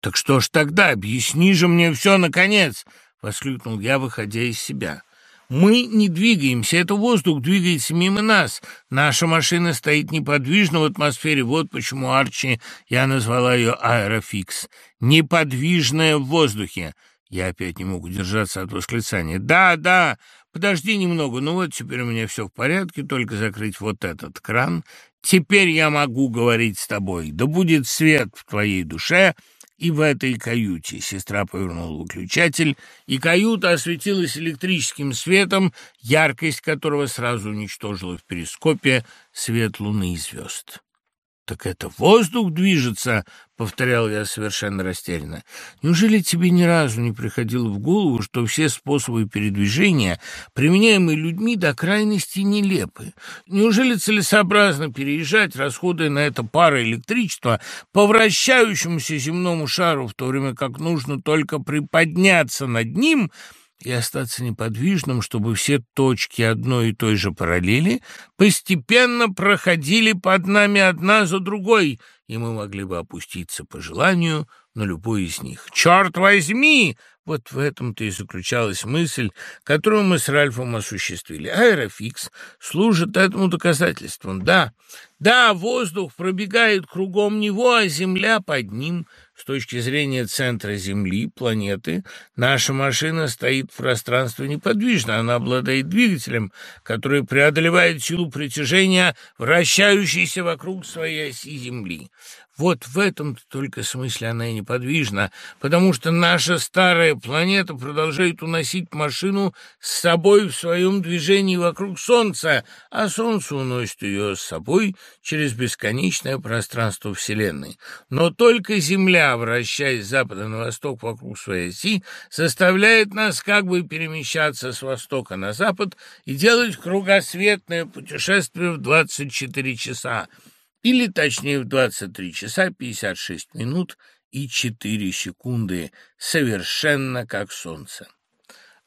Так что ж тогда, объясни же мне все, наконец, — воскликнул я, выходя из себя. Мы не двигаемся, это воздух двигается мимо нас. Наша машина стоит неподвижно в атмосфере, вот почему Арчи, я назвала ее Аэрофикс. Неподвижная в воздухе. Я опять не мог удержаться от восклицания. «Да, да, подожди немного, ну вот теперь у меня все в порядке, только закрыть вот этот кран. Теперь я могу говорить с тобой. Да будет свет в твоей душе и в этой каюте». Сестра повернула выключатель, и каюта осветилась электрическим светом, яркость которого сразу уничтожила в перископе свет луны и звезд. «Так это воздух движется?» — повторял я совершенно растерянно. «Неужели тебе ни разу не приходило в голову, что все способы передвижения, применяемые людьми, до крайности нелепы? Неужели целесообразно переезжать, расходуя на это пары электричества, по вращающемуся земному шару, в то время как нужно только приподняться над ним — и остаться неподвижным, чтобы все точки одной и той же параллели постепенно проходили под нами одна за другой, и мы могли бы опуститься по желанию на любой из них. «Черт возьми!» Вот в этом-то и заключалась мысль, которую мы с Ральфом осуществили. Аэрофикс служит этому доказательством. Да, да, воздух пробегает кругом него, а земля под ним — с точки зрения центра Земли, планеты, наша машина стоит в пространстве неподвижно. Она обладает двигателем, который преодолевает силу притяжения, вращающейся вокруг своей оси Земли. Вот в этом только смысле она и неподвижна, потому что наша старая планета продолжает уносить машину с собой в своем движении вокруг Солнца, а Солнце уносит ее с собой через бесконечное пространство Вселенной. Но только Земля, вращаясь с запада на восток вокруг своей оси, заставляет нас как бы перемещаться с востока на запад и делать кругосветное путешествие в 24 часа. Или точнее в 23 часа 56 минут и 4 секунды, совершенно как солнце.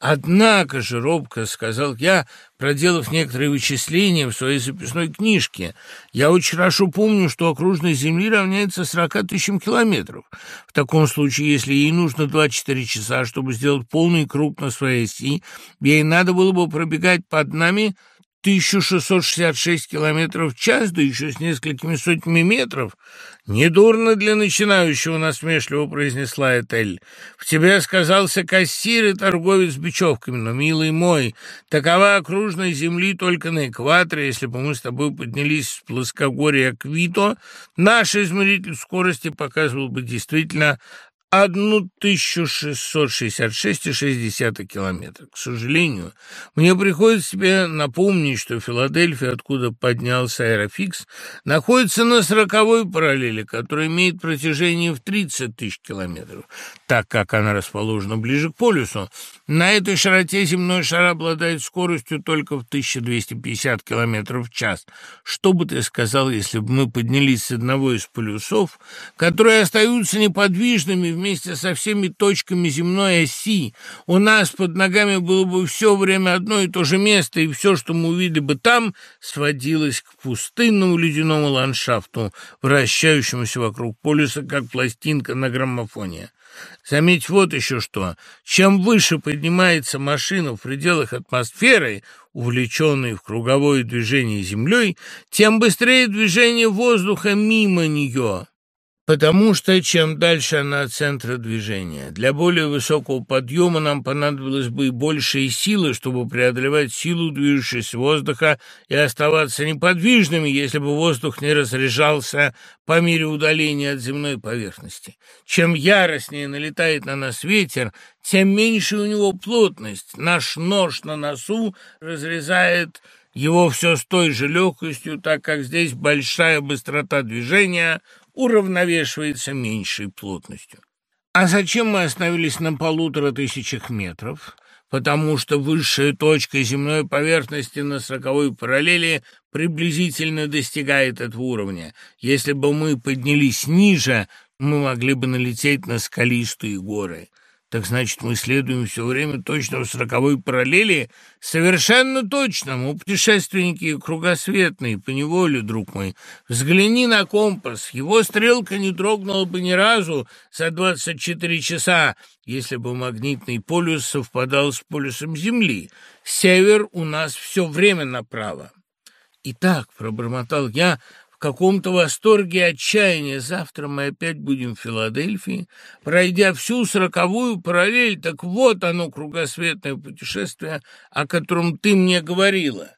Однако же, робко сказал я, проделав некоторые вычисления в своей записной книжке, я очень хорошо помню, что окружность Земли равняется 40 тысячам километров. В таком случае, если ей нужно 24 часа, чтобы сделать полный круг на своей оси, ей надо было бы пробегать под нами 1666 километров в час, да еще с несколькими сотнями метров. Недурно для начинающего, насмешливо произнесла Этель. В тебе сказался кассир и торговец бечевками, но, милый мой, такова окружность земли только на экваторе. Если бы мы с тобой поднялись с плоскогорья Квито, наш измеритель скорости показывал бы действительно 1666,6 километра. К сожалению, мне приходится тебе напомнить, что Филадельфия, откуда поднялся Аэрофикс, находится на сороковой параллели, которая имеет протяжение в 30 тысяч километров, так как она расположена ближе к полюсу. На этой широте земной шар обладает скоростью только в 1250 километров в час. Что бы ты сказал, если бы мы поднялись с одного из полюсов, которые остаются неподвижными вместе со всеми точками земной оси. У нас под ногами было бы все время одно и то же место, и все, что мы увидели бы там, сводилось к пустынному ледяному ландшафту, вращающемуся вокруг полюса, как пластинка на граммофоне. Заметь вот еще что. Чем выше поднимается машина в пределах атмосферы, увлеченной в круговое движение Землей, тем быстрее движение воздуха мимо нее. Потому что чем дальше она от центра движения. Для более высокого подъема нам понадобилось бы и большие силы, чтобы преодолевать силу движущегося воздуха и оставаться неподвижными, если бы воздух не разряжался по мере удаления от земной поверхности. Чем яростнее налетает на нас ветер, тем меньше у него плотность. Наш нож на носу разрезает его все с той же легкостью, так как здесь большая быстрота движения – уравновешивается меньшей плотностью. А зачем мы остановились на полутора тысячах метров? Потому что высшая точка земной поверхности на сороковой параллели приблизительно достигает этого уровня. Если бы мы поднялись ниже, мы могли бы налететь на скалистые горы. Так значит, мы следуем все время точно в сороковой параллели? Совершенно точно. Мы путешественники кругосветные, поневоле, друг мой. Взгляни на компас. Его стрелка не дрогнула бы ни разу за двадцать четыре часа, если бы магнитный полюс совпадал с полюсом Земли. Север у нас все время направо. «Итак», — пробормотал я, каком-то восторге и отчаянии. Завтра мы опять будем в Филадельфии, пройдя всю сороковую параллель. Так вот оно, кругосветное путешествие, о котором ты мне говорила.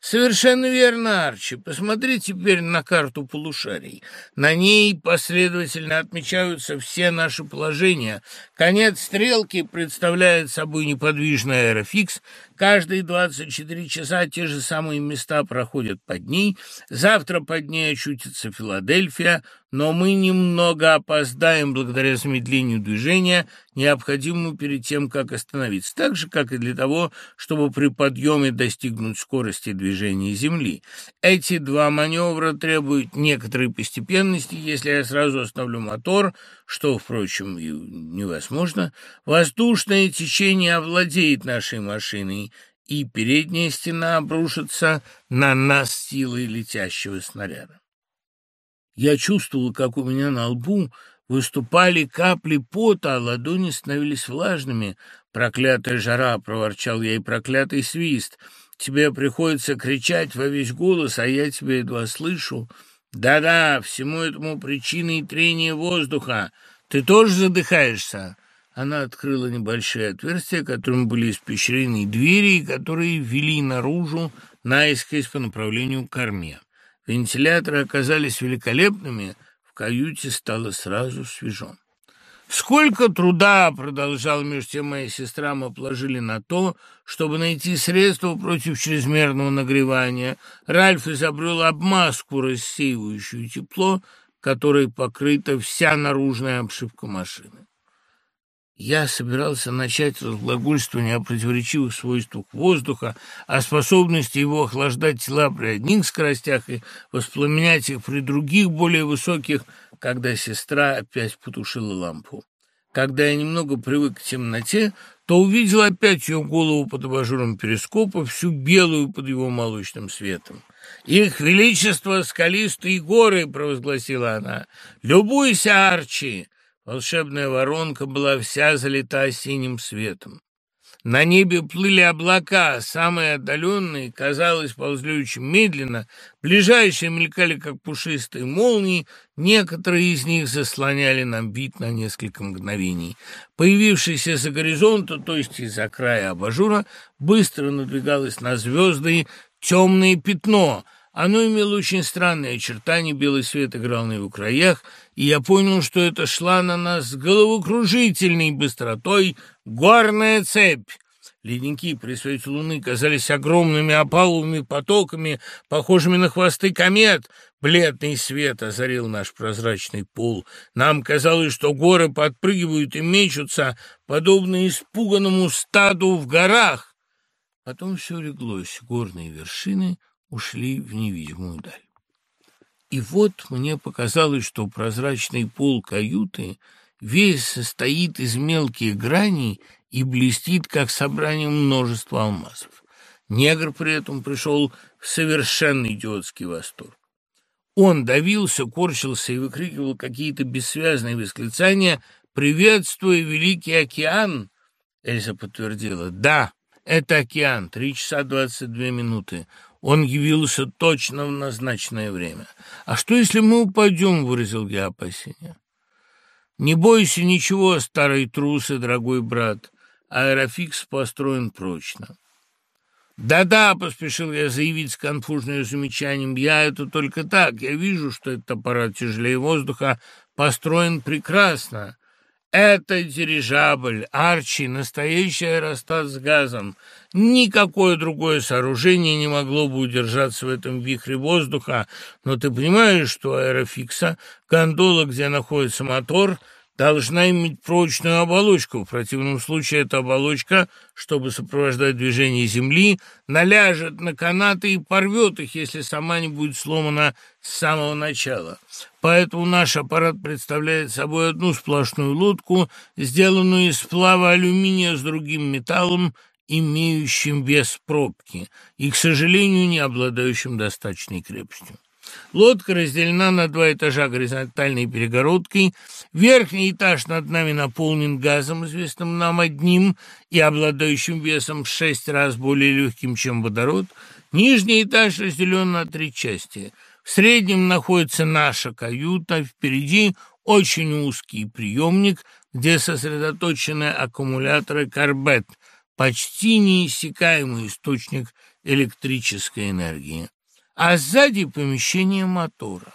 Совершенно верно, Арчи. Посмотри теперь на карту полушарий. На ней последовательно отмечаются все наши положения. Конец стрелки представляет собой неподвижный аэрофикс. Каждые 24 часа те же самые места проходят под ней. Завтра под ней очутится Филадельфия, но мы немного опоздаем благодаря замедлению движения, необходимому перед тем, как остановиться, так же, как и для того, чтобы при подъеме достигнуть скорости движения Земли. Эти два маневра требуют некоторой постепенности. Если я сразу остановлю мотор, что, впрочем, невозможно, воздушное течение овладеет нашей машиной, и передняя стена обрушится на нас силой летящего снаряда. Я чувствовал, как у меня на лбу выступали капли пота, а ладони становились влажными. «Проклятая жара!» — проворчал я, — «и проклятый свист! Тебе приходится кричать во весь голос, а я тебя едва слышу. Да-да, всему этому причиной трение воздуха. Ты тоже задыхаешься?» Она открыла небольшие отверстия, которыми были испещрены двери, которые вели наружу наискось по направлению к корме. Вентиляторы оказались великолепными, в каюте стало сразу свежо. Сколько труда, продолжал между тем моя сестра, мы положили на то, чтобы найти средства против чрезмерного нагревания. Ральф изобрел обмазку, рассеивающую тепло, которой покрыта вся наружная обшивка машины. Я собирался начать разглагольствование о противоречивых свойствах воздуха, о способности его охлаждать тела при одних скоростях и воспламенять их при других, более высоких, когда сестра опять потушила лампу. Когда я немного привык к темноте, то увидел опять ее голову под абажуром перископа, всю белую под его молочным светом. «Их величество — скалистые горы!» — провозгласила она. «Любуйся, Арчи!» Волшебная воронка была вся залита синим светом. На небе плыли облака, самые отдаленные, казалось, ползли очень медленно, ближайшие мелькали, как пушистые молнии, некоторые из них заслоняли нам вид на несколько мгновений. Появившийся за горизонта, то есть из-за края абажура, быстро надвигалось на звезды темное пятно — оно имело очень странные очертания, белый свет играл на его краях, и я понял, что это шла на нас с головокружительной быстротой горная цепь. Ледники при свете луны казались огромными опаловыми потоками, похожими на хвосты комет. Бледный свет озарил наш прозрачный пол. Нам казалось, что горы подпрыгивают и мечутся, подобно испуганному стаду в горах. Потом все леглось, горные вершины — ушли в невидимую даль. И вот мне показалось, что прозрачный пол каюты весь состоит из мелких граней и блестит, как собрание множества алмазов. Негр при этом пришел в совершенно идиотский восторг. Он давился, корчился и выкрикивал какие-то бессвязные восклицания, приветствуя Великий океан. Эльза подтвердила. «Да, это океан. Три часа двадцать две минуты. Он явился точно в назначенное время. «А что, если мы упадем?» — выразил я опасение. «Не бойся ничего, старый трус и дорогой брат. Аэрофикс построен прочно». «Да-да», — поспешил я заявить с конфужным замечанием, — «я это только так. Я вижу, что этот аппарат тяжелее воздуха построен прекрасно. Это дирижабль, Арчи, настоящий аэростат с газом. Никакое другое сооружение не могло бы удержаться в этом вихре воздуха, но ты понимаешь, что Аэрофикса, гондола, где находится мотор — должна иметь прочную оболочку. В противном случае эта оболочка, чтобы сопровождать движение Земли, наляжет на канаты и порвет их, если сама не будет сломана с самого начала. Поэтому наш аппарат представляет собой одну сплошную лодку, сделанную из сплава алюминия с другим металлом, имеющим вес пробки и, к сожалению, не обладающим достаточной крепостью. Лодка разделена на два этажа горизонтальной перегородкой. Верхний этаж над нами наполнен газом, известным нам одним и обладающим весом в шесть раз более легким, чем водород. Нижний этаж разделен на три части. В среднем находится наша каюта, впереди очень узкий приемник, где сосредоточены аккумуляторы «Корбет», почти неиссякаемый источник электрической энергии а сзади помещение мотора.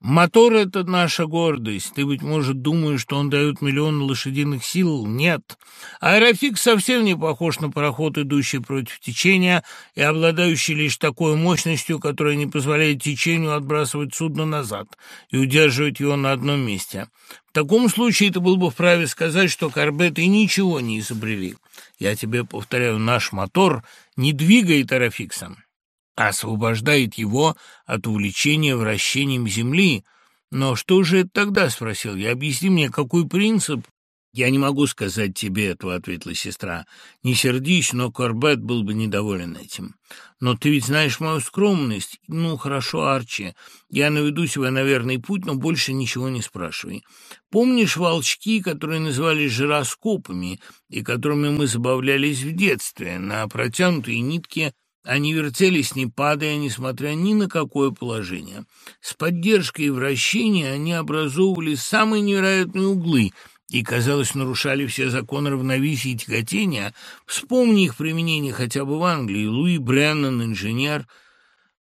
Мотор — это наша гордость. Ты, быть может, думаешь, что он дает миллион лошадиных сил? Нет. Аэрофикс совсем не похож на пароход, идущий против течения и обладающий лишь такой мощностью, которая не позволяет течению отбрасывать судно назад и удерживать его на одном месте. В таком случае ты был бы вправе сказать, что Корбеты ничего не изобрели. Я тебе повторяю, наш мотор не двигает аэрофиксом освобождает его от увлечения вращением Земли. Но что же это тогда, — спросил я, — объясни мне, какой принцип? Я не могу сказать тебе этого, — ответила сестра. Не сердись, но Корбет был бы недоволен этим. Но ты ведь знаешь мою скромность. Ну, хорошо, Арчи, я наведу себя на верный путь, но больше ничего не спрашивай. Помнишь волчки, которые назывались жироскопами и которыми мы забавлялись в детстве, на протянутой нитке — они вертелись, не падая, несмотря ни на какое положение. С поддержкой вращения они образовывали самые невероятные углы и, казалось, нарушали все законы равновесия и тяготения. Вспомни их применение хотя бы в Англии. Луи Бреннан, инженер,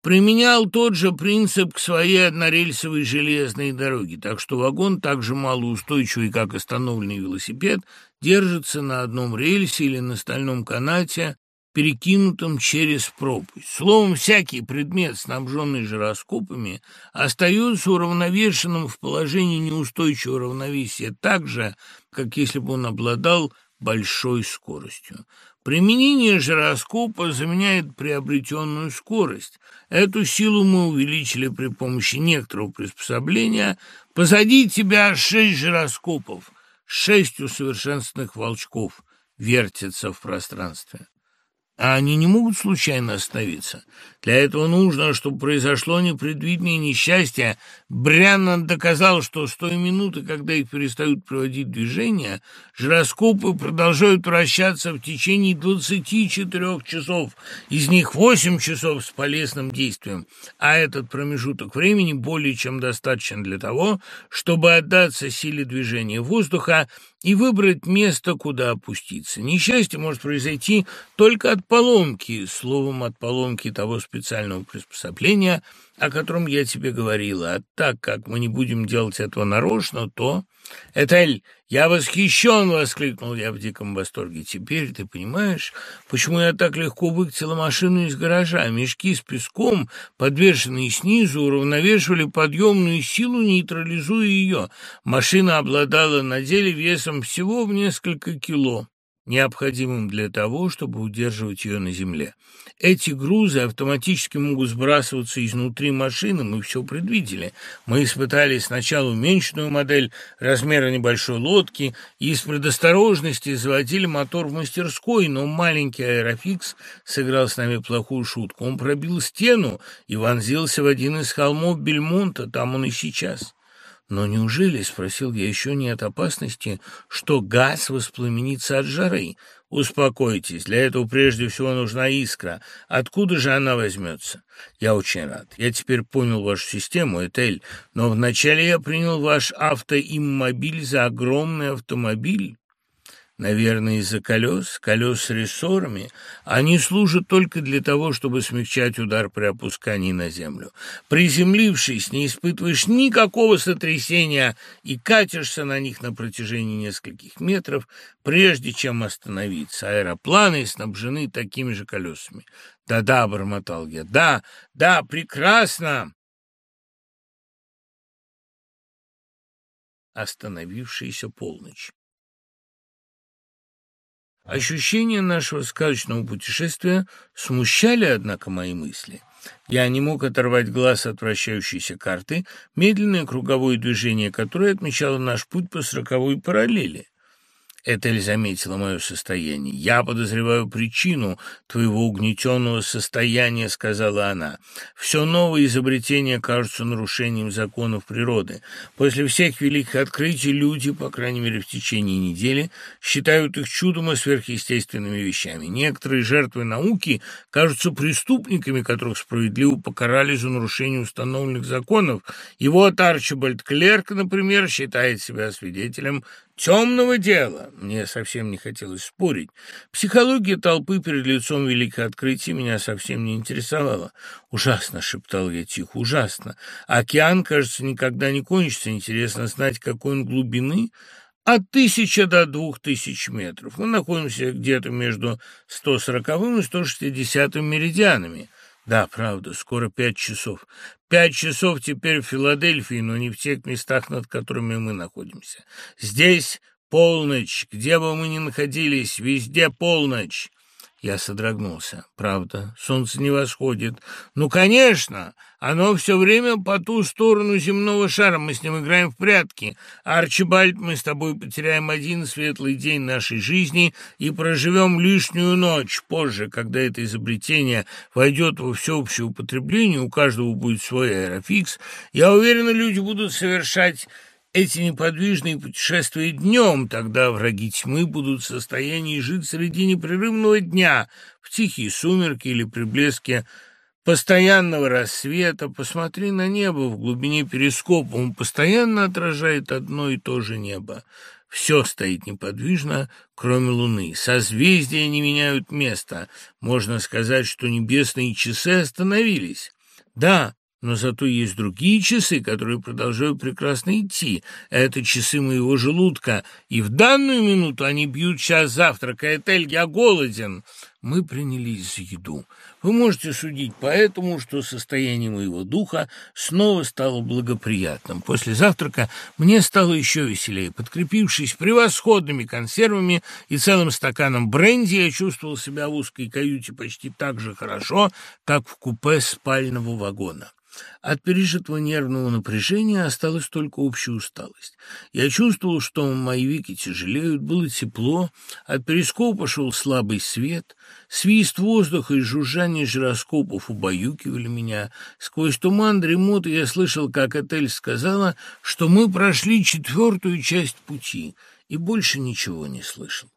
применял тот же принцип к своей однорельсовой железной дороге, так что вагон, так же малоустойчивый, как остановленный велосипед, держится на одном рельсе или на стальном канате, перекинутым через пропасть. Словом, всякий предмет, снабженный жироскопами, остается уравновешенным в положении неустойчивого равновесия так же, как если бы он обладал большой скоростью. Применение жироскопа заменяет приобретенную скорость. Эту силу мы увеличили при помощи некоторого приспособления. Позади тебя шесть жироскопов, шесть усовершенствованных волчков вертятся в пространстве. А они не могут случайно остановиться. Для этого нужно, чтобы произошло непредвиденное несчастье. Бряннан доказал, что с той минуты, когда их перестают проводить движения, жироскопы продолжают вращаться в течение 24 часов, из них 8 часов с полезным действием, а этот промежуток времени более чем достаточен для того, чтобы отдаться силе движения воздуха и выбрать место, куда опуститься. Несчастье может произойти только от поломки, словом, от поломки того специального приспособления, о котором я тебе говорила. А так как мы не будем делать этого нарочно, то... «Этель, я восхищен!» — воскликнул я в диком восторге. «Теперь ты понимаешь, почему я так легко выкатила машину из гаража? Мешки с песком, подвешенные снизу, уравновешивали подъемную силу, нейтрализуя ее. Машина обладала на деле весом всего в несколько кило необходимым для того, чтобы удерживать ее на земле. Эти грузы автоматически могут сбрасываться изнутри машины, мы все предвидели. Мы испытали сначала уменьшенную модель размера небольшой лодки и из предосторожности заводили мотор в мастерской, но маленький аэрофикс сыграл с нами плохую шутку. Он пробил стену и вонзился в один из холмов Бельмонта, там он и сейчас. Но неужели, — спросил я, — еще нет опасности, что газ воспламенится от жары? Успокойтесь, для этого прежде всего нужна искра. Откуда же она возьмется? Я очень рад. Я теперь понял вашу систему, Этель, но вначале я принял ваш автоиммобиль за огромный автомобиль. Наверное, из-за колес, колес с рессорами. Они служат только для того, чтобы смягчать удар при опускании на землю. Приземлившись, не испытываешь никакого сотрясения и катишься на них на протяжении нескольких метров, прежде чем остановиться. Аэропланы снабжены такими же колесами. «Да-да», — бормотал я, — «да, да, прекрасно!» Остановившаяся полночь. Ощущения нашего сказочного путешествия смущали, однако, мои мысли. Я не мог оторвать глаз от вращающейся карты, медленное круговое движение которое отмечало наш путь по сороковой параллели. Этель заметила мое состояние. «Я подозреваю причину твоего угнетенного состояния», — сказала она. «Все новые изобретения кажутся нарушением законов природы. После всех великих открытий люди, по крайней мере в течение недели, считают их чудом и сверхъестественными вещами. Некоторые жертвы науки кажутся преступниками, которых справедливо покарали за нарушение установленных законов. И вот Арчибальд Клерк, например, считает себя свидетелем темного дела. Мне совсем не хотелось спорить. Психология толпы перед лицом великих открытий меня совсем не интересовала. «Ужасно!» — шептал я тихо. «Ужасно! Океан, кажется, никогда не кончится. Интересно знать, какой он глубины». От тысячи до двух тысяч метров. Мы находимся где-то между 140 и 160 меридианами. Да, правда, скоро пять часов. Пять часов теперь в Филадельфии, но не в тех местах, над которыми мы находимся. Здесь полночь, где бы мы ни находились, везде полночь. Я содрогнулся. Правда, солнце не восходит. Ну, конечно, оно все время по ту сторону земного шара. Мы с ним играем в прятки. Арчибальд, мы с тобой потеряем один светлый день нашей жизни и проживем лишнюю ночь. Позже, когда это изобретение войдет во всеобщее употребление, у каждого будет свой аэрофикс, я уверен, люди будут совершать эти неподвижные путешествия днем, тогда враги тьмы будут в состоянии жить среди непрерывного дня, в тихие сумерки или при блеске постоянного рассвета. Посмотри на небо в глубине перископа, он постоянно отражает одно и то же небо. Все стоит неподвижно, кроме Луны. Созвездия не меняют места. Можно сказать, что небесные часы остановились. Да, но зато есть другие часы, которые продолжают прекрасно идти. Это часы моего желудка, и в данную минуту они бьют час завтрака. Этель, я голоден. Мы принялись за еду. Вы можете судить по этому, что состояние моего духа снова стало благоприятным. После завтрака мне стало еще веселее. Подкрепившись превосходными консервами и целым стаканом бренди, я чувствовал себя в узкой каюте почти так же хорошо, как в купе спального вагона. От пережитого нервного напряжения осталась только общая усталость. Я чувствовал, что мои веки тяжелеют, было тепло, от перископа шел слабый свет, свист воздуха и жужжание жироскопов убаюкивали меня. Сквозь туман дремоты я слышал, как Этель сказала, что мы прошли четвертую часть пути, и больше ничего не слышал.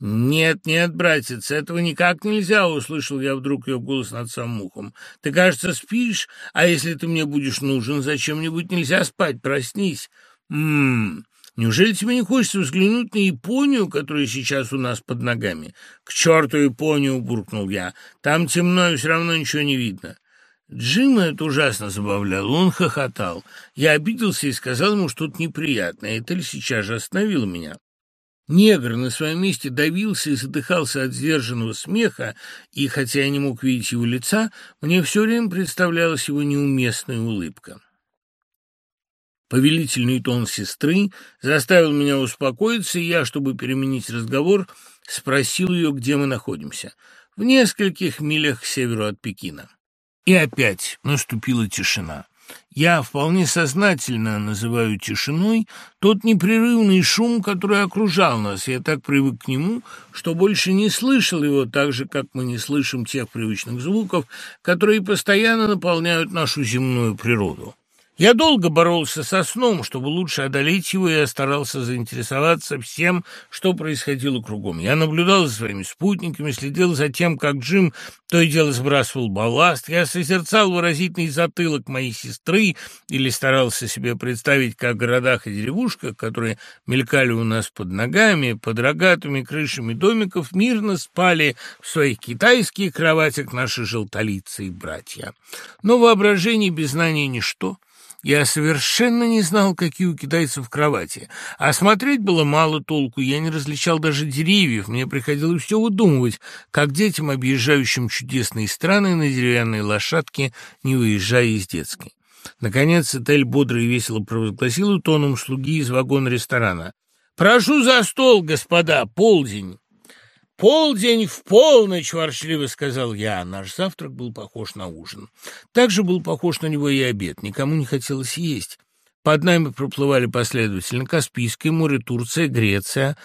«Нет, нет, братец, этого никак нельзя!» — услышал я вдруг ее голос над самым ухом. «Ты, кажется, спишь, а если ты мне будешь нужен, зачем-нибудь нельзя спать, проснись!» «Ммм, неужели тебе не хочется взглянуть на Японию, которая сейчас у нас под ногами?» «К черту Японию!» — буркнул я. «Там темно и все равно ничего не видно». Джима это ужасно забавляло, он хохотал. Я обиделся и сказал ему что-то неприятное. Этель сейчас же остановила меня. Негр на своем месте давился и задыхался от сдержанного смеха, и, хотя я не мог видеть его лица, мне все время представлялась его неуместная улыбка. Повелительный тон сестры заставил меня успокоиться, и я, чтобы переменить разговор, спросил ее, где мы находимся. В нескольких милях к северу от Пекина. И опять наступила тишина. Я вполне сознательно называю тишиной тот непрерывный шум, который окружал нас. Я так привык к нему, что больше не слышал его так же, как мы не слышим тех привычных звуков, которые постоянно наполняют нашу земную природу. Я долго боролся со сном, чтобы лучше одолеть его, и я старался заинтересоваться всем, что происходило кругом. Я наблюдал за своими спутниками, следил за тем, как Джим то и дело сбрасывал балласт. Я созерцал выразительный затылок моей сестры или старался себе представить, как в городах и деревушках, которые мелькали у нас под ногами, под рогатыми крышами домиков, мирно спали в своих китайских кроватях наши желтолицы и братья. Но воображение без знания ничто — я совершенно не знал, какие у китайцев кровати. А смотреть было мало толку, я не различал даже деревьев. Мне приходилось все выдумывать, как детям, объезжающим чудесные страны на деревянной лошадке, не выезжая из детской. Наконец, отель бодро и весело провозгласил тоном слуги из вагона ресторана. «Прошу за стол, господа, полдень!» «Полдень в полночь!» — ворчливо сказал я. Наш завтрак был похож на ужин. Также был похож на него и обед. Никому не хотелось есть. Под нами проплывали последовательно Каспийское море, Турция, Греция,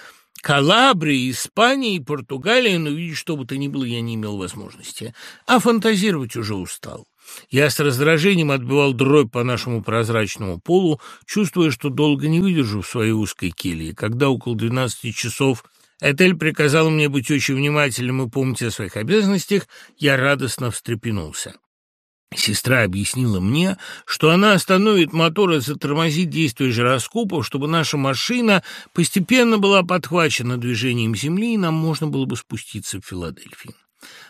Калабрия, Испания и Португалия, но видеть что бы то ни было я не имел возможности. А фантазировать уже устал. Я с раздражением отбивал дробь по нашему прозрачному полу, чувствуя, что долго не выдержу в своей узкой келье. Когда около двенадцати часов Этель приказал мне быть очень внимательным и помнить о своих обязанностях, я радостно встрепенулся. Сестра объяснила мне, что она остановит мотор и затормозит действие жироскопов, чтобы наша машина постепенно была подхвачена движением Земли, и нам можно было бы спуститься в Филадельфию.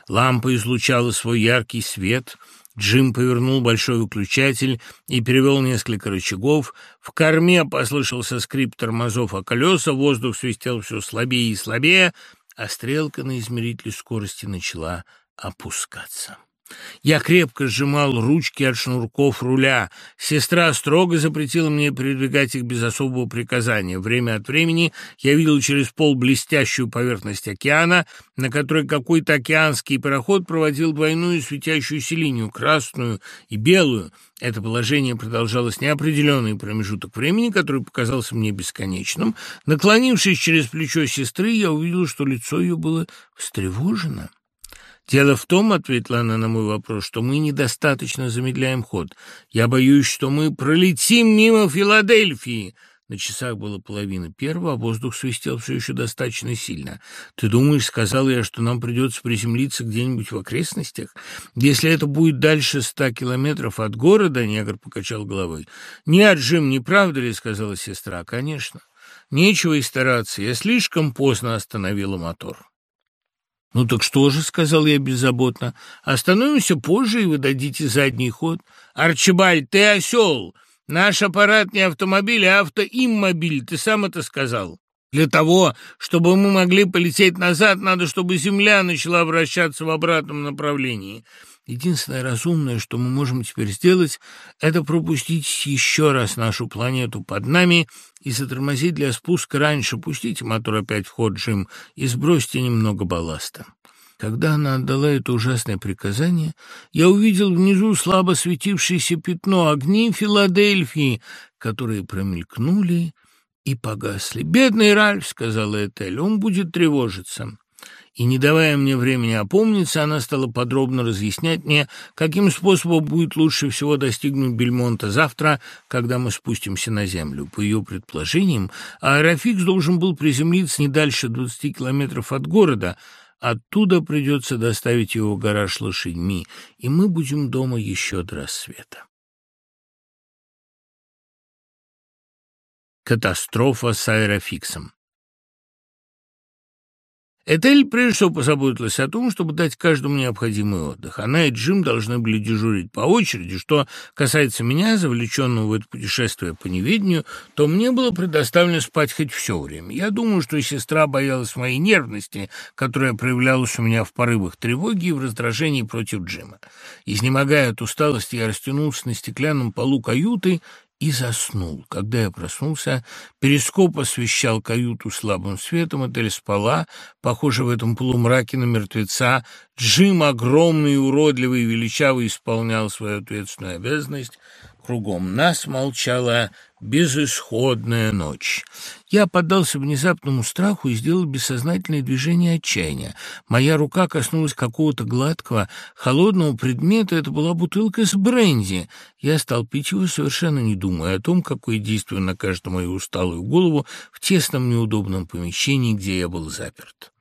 Лампа излучала свой яркий свет — Джим повернул большой выключатель и перевел несколько рычагов. В корме послышался скрип тормозов о колеса, воздух свистел все слабее и слабее, а стрелка на измерителе скорости начала опускаться. Я крепко сжимал ручки от шнурков руля. Сестра строго запретила мне передвигать их без особого приказания. Время от времени я видел через пол блестящую поверхность океана, на которой какой-то океанский пароход проводил двойную светящуюся линию, красную и белую. Это положение продолжалось неопределенный промежуток времени, который показался мне бесконечным. Наклонившись через плечо сестры, я увидел, что лицо ее было встревожено. «Дело в том, — ответила она на мой вопрос, — что мы недостаточно замедляем ход. Я боюсь, что мы пролетим мимо Филадельфии». На часах было половина первого, а воздух свистел все еще достаточно сильно. «Ты думаешь, — сказал я, — что нам придется приземлиться где-нибудь в окрестностях? Если это будет дальше ста километров от города, — негр покачал головой. «Нет, Джим, не правда ли? — сказала сестра. «Конечно. Нечего и стараться. Я слишком поздно остановила мотор». «Ну так что же», — сказал я беззаботно, — «остановимся позже, и вы дадите задний ход». «Арчибальд, ты осел! Наш аппарат не автомобиль, а автоиммобиль, ты сам это сказал». Для того, чтобы мы могли полететь назад, надо, чтобы Земля начала вращаться в обратном направлении. Единственное разумное, что мы можем теперь сделать, это пропустить еще раз нашу планету под нами и затормозить для спуска раньше. Пустите мотор опять в ход, Джим, и сбросьте немного балласта. Когда она отдала это ужасное приказание, я увидел внизу слабо светившееся пятно огни Филадельфии, которые промелькнули и погасли. «Бедный Ральф», — сказала Этель, — «он будет тревожиться». И, не давая мне времени опомниться, она стала подробно разъяснять мне, каким способом будет лучше всего достигнуть Бельмонта завтра, когда мы спустимся на землю. По ее предположениям, аэрофикс должен был приземлиться не дальше 20 километров от города, Оттуда придется доставить его в гараж лошадьми, и мы будем дома еще до рассвета. Катастрофа с аэрофиксом Этель прежде всего позаботилась о том, чтобы дать каждому необходимый отдых. Она и Джим должны были дежурить по очереди. Что касается меня, завлеченного в это путешествие по неведению, то мне было предоставлено спать хоть все время. Я думаю, что сестра боялась моей нервности, которая проявлялась у меня в порывах тревоги и в раздражении против Джима. Изнемогая от усталости, я растянулся на стеклянном полу каюты и заснул. Когда я проснулся, перископ освещал каюту слабым светом, Этель спала, похоже в этом полумраке на мертвеца. Джим, огромный, уродливый и величавый, исполнял свою ответственную обязанность. Кругом нас молчала безысходная ночь. Я поддался внезапному страху и сделал бессознательное движение отчаяния. Моя рука коснулась какого-то гладкого, холодного предмета. Это была бутылка с бренди. Я стал пить его, совершенно не думая о том, какое действие накажет мою усталую голову в тесном неудобном помещении, где я был заперт.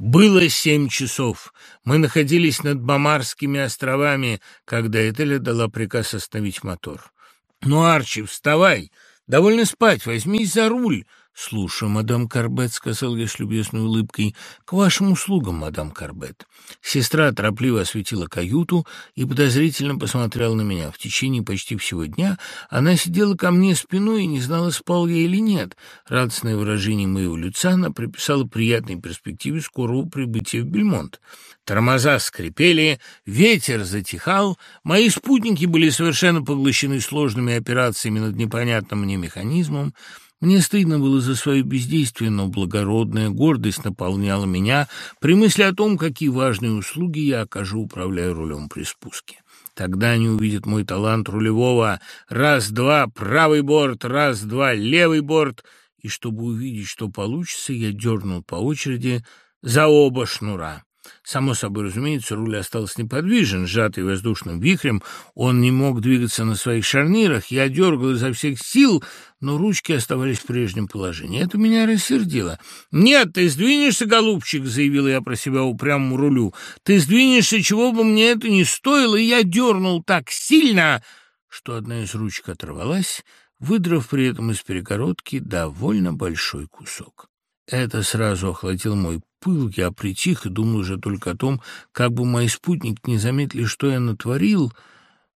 Было семь часов. Мы находились над Бамарскими островами, когда Этеля дала приказ остановить мотор. «Ну, Арчи, вставай! Довольно спать, возьмись за руль!» «Слушаю, мадам Карбет», — сказал я с любезной улыбкой. «К вашим услугам, мадам Карбет». Сестра торопливо осветила каюту и подозрительно посмотрела на меня. В течение почти всего дня она сидела ко мне спиной и не знала, спал я или нет. Радостное выражение моего лица она приписала приятной перспективе скорого прибытия в Бельмонт. Тормоза скрипели, ветер затихал, мои спутники были совершенно поглощены сложными операциями над непонятным мне механизмом. Мне стыдно было за свое бездействие, но благородная гордость наполняла меня при мысли о том, какие важные услуги я окажу, управляя рулем при спуске. Тогда они увидят мой талант рулевого. Раз-два, правый борт, раз-два, левый борт. И чтобы увидеть, что получится, я дернул по очереди за оба шнура. Само собой разумеется, руль остался неподвижен, сжатый воздушным вихрем. Он не мог двигаться на своих шарнирах. Я дергал изо всех сил, но ручки оставались в прежнем положении. Это меня рассердило. «Нет, ты сдвинешься, голубчик!» — заявил я про себя упрямому рулю. «Ты сдвинешься, чего бы мне это ни стоило!» И я дернул так сильно, что одна из ручек оторвалась, выдрав при этом из перегородки довольно большой кусок. Это сразу охватил мой пыл, я притих и думал уже только о том, как бы мои спутники не заметили, что я натворил —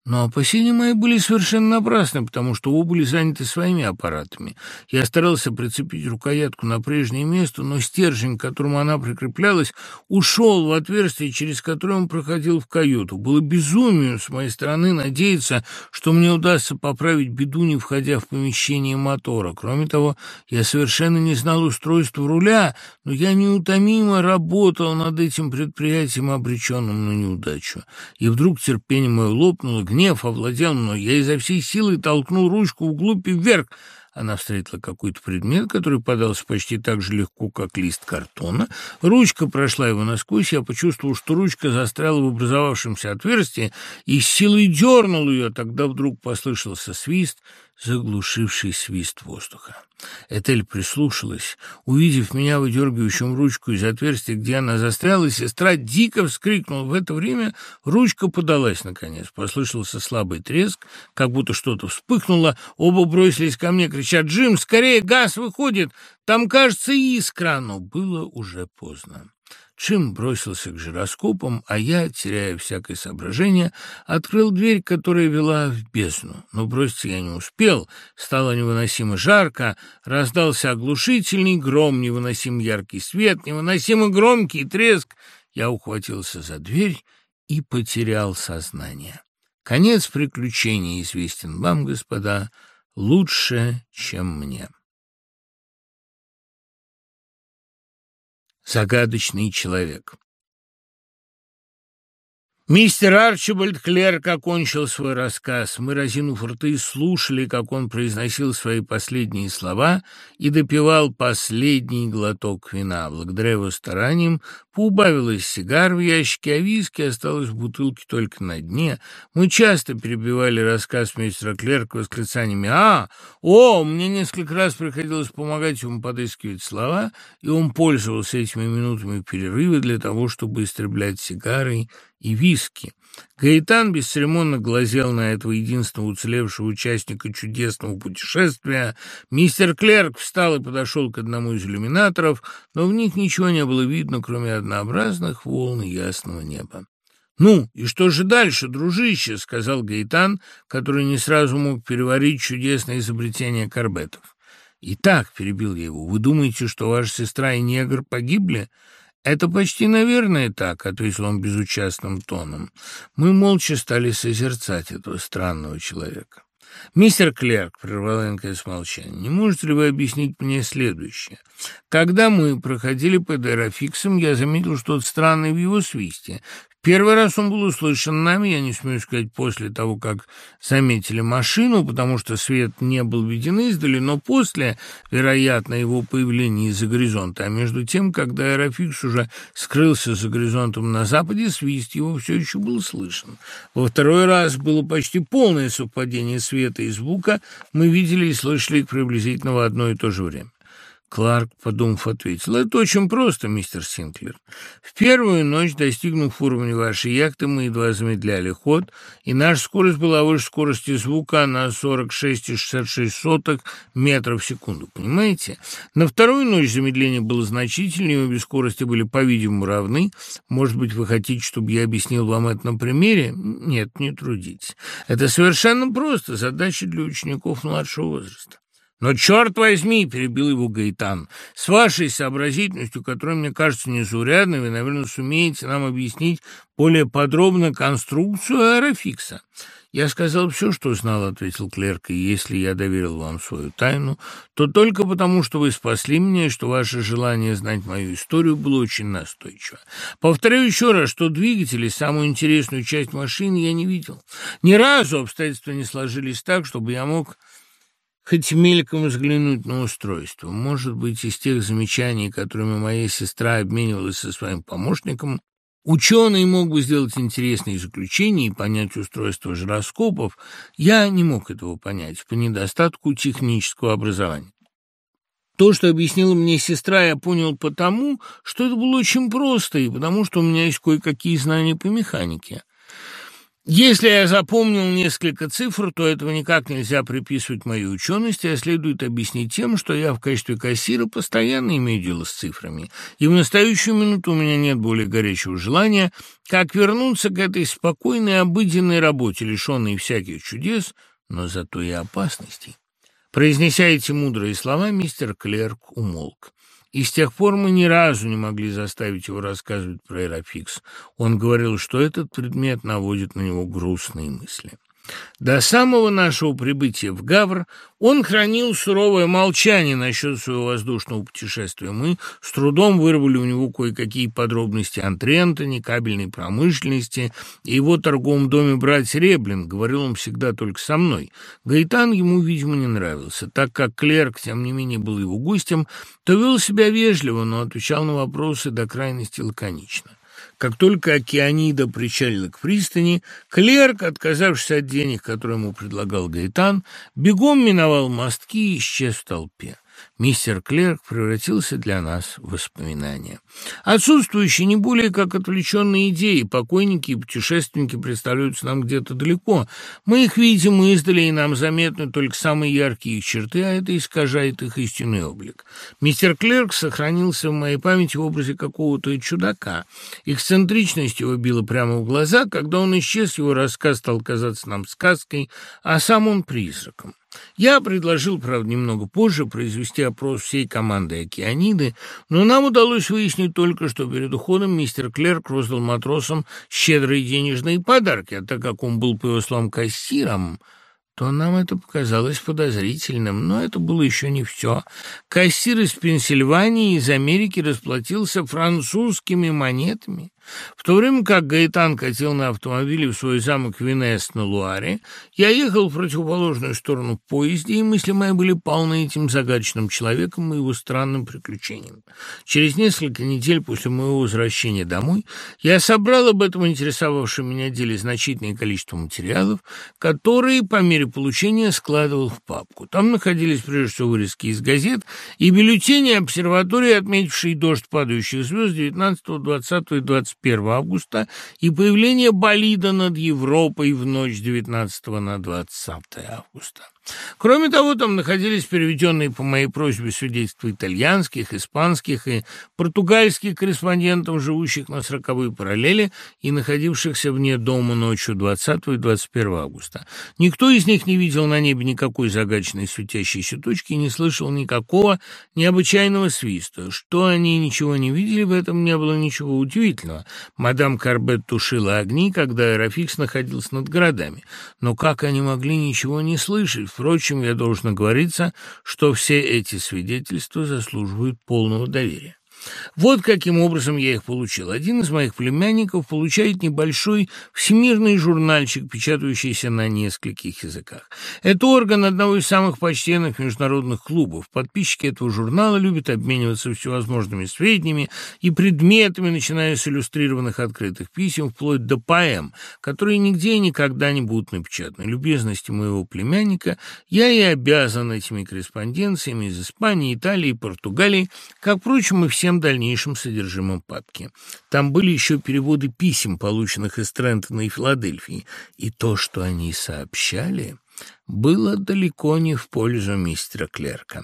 но опасения мои были совершенно напрасны, потому что оба были заняты своими аппаратами. Я старался прицепить рукоятку на прежнее место, но стержень, к которому она прикреплялась, ушел в отверстие, через которое он проходил в каюту. Было безумием с моей стороны надеяться, что мне удастся поправить беду, не входя в помещение мотора. Кроме того, я совершенно не знал устройства руля, но я неутомимо работал над этим предприятием, обреченным на неудачу. И вдруг терпение мое лопнуло, Гнев овладел мной. Я изо всей силы толкнул ручку вглубь и вверх. Она встретила какой-то предмет, который подался почти так же легко, как лист картона. Ручка прошла его насквозь. Я почувствовал, что ручка застряла в образовавшемся отверстии и с силой дернул ее. Тогда вдруг послышался свист, заглушивший свист воздуха. Этель прислушалась. Увидев меня, выдергивающим ручку из отверстия, где она застряла, сестра дико вскрикнула. В это время ручка подалась, наконец. Послышался слабый треск, как будто что-то вспыхнуло. Оба бросились ко мне, кричат «Джим, скорее, газ выходит! Там, кажется, искра!» Но было уже поздно. Джим бросился к жироскопам, а я, теряя всякое соображение, открыл дверь, которая вела в бездну. Но броситься я не успел, стало невыносимо жарко, раздался оглушительный гром, невыносимо яркий свет, невыносимо громкий треск. Я ухватился за дверь и потерял сознание. Конец приключений известен вам, господа, лучше, чем мне. Загадочный человек Мистер Арчибальд Клерк окончил свой рассказ. Мы, разинув рты, слушали, как он произносил свои последние слова и допивал последний глоток вина. Благодаря его стараниям поубавилось сигар в ящике, а виски осталось в бутылке только на дне. Мы часто перебивали рассказ мистера Клерка восклицаниями «А! О!» Мне несколько раз приходилось помогать ему подыскивать слова, и он пользовался этими минутами перерыва для того, чтобы истреблять сигарой и виски. Гаитан бесцеремонно глазел на этого единственного уцелевшего участника чудесного путешествия. Мистер Клерк встал и подошел к одному из иллюминаторов, но в них ничего не было видно, кроме однообразных волн ясного неба. «Ну, и что же дальше, дружище?» — сказал Гаитан, который не сразу мог переварить чудесное изобретение корбетов. «Итак», — перебил я его, — «вы думаете, что ваша сестра и негр погибли?» «Это почти, наверное, так», — ответил он безучастным тоном. Мы молча стали созерцать этого странного человека. «Мистер Клерк», — прервал наконец молчание, — «не можете ли вы объяснить мне следующее? Когда мы проходили под аэрофиксом, я заметил что-то странное в его свисте. Первый раз он был услышан нами, я не смею сказать, после того, как заметили машину, потому что свет не был виден издали, но после, вероятно, его появления из-за горизонта. А между тем, когда аэрофикс уже скрылся за горизонтом на западе, свист его все еще был слышен. Во второй раз было почти полное совпадение света и звука, мы видели и слышали их приблизительно в одно и то же время. Кларк, подумав, ответил, «Это очень просто, мистер Синклер. В первую ночь, достигнув уровня вашей яхты, мы едва замедляли ход, и наша скорость была выше скорости звука на 46,66 метров в секунду. Понимаете? На вторую ночь замедление было значительнее, обе скорости были, по-видимому, равны. Может быть, вы хотите, чтобы я объяснил вам это на примере? Нет, не трудитесь. Это совершенно просто, задача для учеников младшего возраста. «Но черт возьми!» — перебил его Гаитан. «С вашей сообразительностью, которая мне кажется незаурядной, вы, наверное, сумеете нам объяснить более подробно конструкцию аэрофикса». «Я сказал все, что знал», — ответил клерк, «и если я доверил вам свою тайну, то только потому, что вы спасли меня, что ваше желание знать мою историю было очень настойчиво. Повторяю еще раз, что двигатели, самую интересную часть машины, я не видел. Ни разу обстоятельства не сложились так, чтобы я мог хоть мельком взглянуть на устройство. Может быть, из тех замечаний, которыми моя сестра обменивалась со своим помощником, ученый мог бы сделать интересные заключения и понять устройство жироскопов. Я не мог этого понять по недостатку технического образования. То, что объяснила мне сестра, я понял потому, что это было очень просто, и потому что у меня есть кое-какие знания по механике. Если я запомнил несколько цифр, то этого никак нельзя приписывать моей учености, а следует объяснить тем, что я в качестве кассира постоянно имею дело с цифрами, и в настоящую минуту у меня нет более горячего желания, как вернуться к этой спокойной обыденной работе, лишенной всяких чудес, но зато и опасностей. Произнеся эти мудрые слова, мистер Клерк умолк. И с тех пор мы ни разу не могли заставить его рассказывать про аэрофикс. Он говорил, что этот предмет наводит на него грустные мысли. До самого нашего прибытия в Гавр он хранил суровое молчание насчет своего воздушного путешествия. Мы с трудом вырвали у него кое-какие подробности о Трентоне, кабельной промышленности и его торговом доме «Брать Реблин». Говорил он всегда только со мной. Гаитан ему, видимо, не нравился. Так как клерк, тем не менее, был его гостем, то вел себя вежливо, но отвечал на вопросы до крайности лаконично. Как только Океанида причалила к пристани, клерк, отказавшись от денег, которые ему предлагал Гаитан, бегом миновал мостки и исчез в толпе. Мистер Клерк превратился для нас в воспоминание. Отсутствующие не более как отвлеченные идеи, покойники и путешественники представляются нам где-то далеко. Мы их видим издали, и нам заметны только самые яркие их черты, а это искажает их истинный облик. Мистер Клерк сохранился в моей памяти в образе какого-то чудака. Эксцентричность его била прямо в глаза, когда он исчез, его рассказ стал казаться нам сказкой, а сам он призраком. Я предложил, правда, немного позже произвести опрос всей команды «Океаниды», но нам удалось выяснить только, что перед уходом мистер Клерк роздал матросам щедрые денежные подарки, а так как он был, по его словам, кассиром, то нам это показалось подозрительным, но это было еще не все. Кассир из Пенсильвании из Америки расплатился французскими монетами. В то время как Гаэтан катил на автомобиле в свой замок Венес на Луаре, я ехал в противоположную сторону в поезде, и мысли мои были полны этим загадочным человеком и его странным приключением. Через несколько недель после моего возвращения домой я собрал об этом интересовавшем меня деле значительное количество материалов, которые по мере получения складывал в папку. Там находились прежде всего вырезки из газет и бюллетени обсерватории, отметившие дождь падающих звезд 19, 20 и 21 21 августа и появление болида над Европой в ночь 19 на 20 августа. Кроме того, там находились переведенные по моей просьбе свидетельства итальянских, испанских и португальских корреспондентов, живущих на сороковой параллели и находившихся вне дома ночью 20 и 21 августа. Никто из них не видел на небе никакой загадочной светящейся точки и не слышал никакого необычайного свиста. Что они ничего не видели, в этом не было ничего удивительного. Мадам Корбет тушила огни, когда Аэрофикс находился над городами. Но как они могли ничего не слышать? Впрочем, я должен оговориться, что все эти свидетельства заслуживают полного доверия. Вот каким образом я их получил. Один из моих племянников получает небольшой всемирный журнальчик, печатающийся на нескольких языках. Это орган одного из самых почтенных международных клубов. Подписчики этого журнала любят обмениваться всевозможными сведениями и предметами, начиная с иллюстрированных открытых писем, вплоть до поэм, которые нигде и никогда не будут напечатаны. Любезности моего племянника я и обязан этими корреспонденциями из Испании, Италии, Португалии, как, впрочем, и всем всем дальнейшим содержимым папки. Там были еще переводы писем, полученных из Трентона и Филадельфии, и то, что они сообщали, было далеко не в пользу мистера Клерка.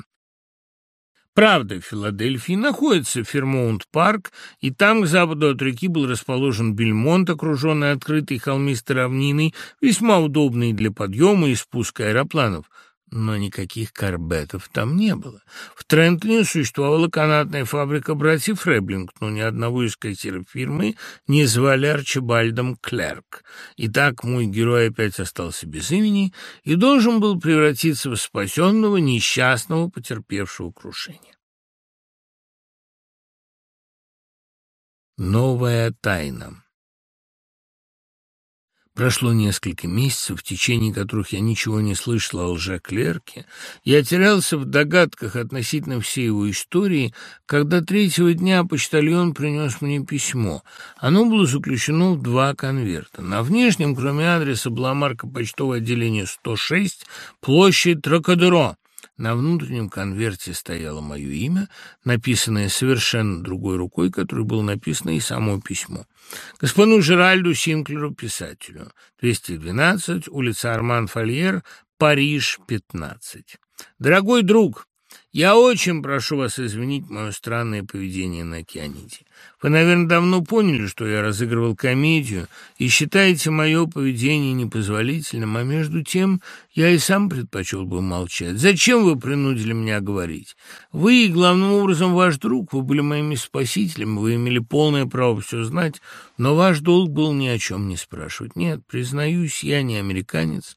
Правда, в Филадельфии находится Фермоунт-парк, и там к западу от реки был расположен Бельмонт, окруженный открытой холмистой равниной, весьма удобный для подъема и спуска аэропланов – но никаких карбетов там не было. В Трентоне существовала канатная фабрика братьев Реблинг, но ни одного из кассиров фирмы не звали Арчибальдом Клерк. И так мой герой опять остался без имени и должен был превратиться в спасенного, несчастного, потерпевшего крушение. Новая тайна Прошло несколько месяцев, в течение которых я ничего не слышал о лжеклерке. Я терялся в догадках относительно всей его истории, когда третьего дня почтальон принес мне письмо. Оно было заключено в два конверта. На внешнем, кроме адреса, была марка почтового отделения 106, площадь Тракадеро. На внутреннем конверте стояло мое имя, написанное совершенно другой рукой, которой было написано и само письмо. Господину Жеральду Синклеру, писателю. 212, улица Арман Фольер, Париж, 15. Дорогой друг, я очень прошу вас извинить мое странное поведение на океаниде. Вы, наверное, давно поняли, что я разыгрывал комедию, и считаете мое поведение непозволительным, а между тем я и сам предпочел бы молчать. Зачем вы принудили меня говорить? Вы, главным образом, ваш друг, вы были моими спасителями, вы имели полное право все знать, но ваш долг был ни о чем не спрашивать. Нет, признаюсь, я не американец,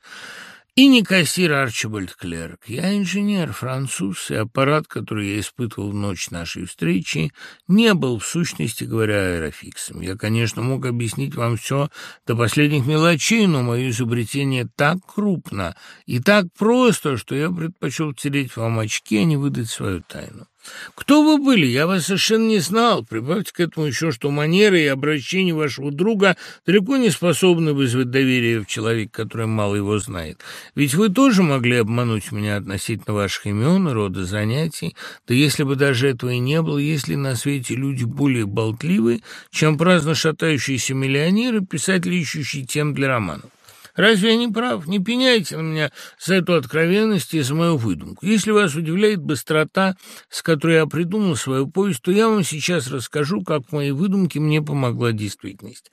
и не кассир Арчибальд Клерк. Я инженер, француз, и аппарат, который я испытывал в ночь нашей встречи, не был, в сущности говоря, аэрофиксом. Я, конечно, мог объяснить вам все до последних мелочей, но мое изобретение так крупно и так просто, что я предпочел тереть вам очки, а не выдать свою тайну. Кто вы были? Я вас совершенно не знал. Прибавьте к этому еще, что манеры и обращения вашего друга далеко не способны вызвать доверие в человека, который мало его знает. Ведь вы тоже могли обмануть меня относительно ваших имен, рода занятий. Да если бы даже этого и не было, если на свете люди более болтливые, чем праздно шатающиеся миллионеры, писатели, ищущие тем для романов. Разве я не прав? Не пеняйте на меня за эту откровенность и за мою выдумку. Если вас удивляет быстрота, с которой я придумал свою повесть, то я вам сейчас расскажу, как в моей выдумке мне помогла действительность.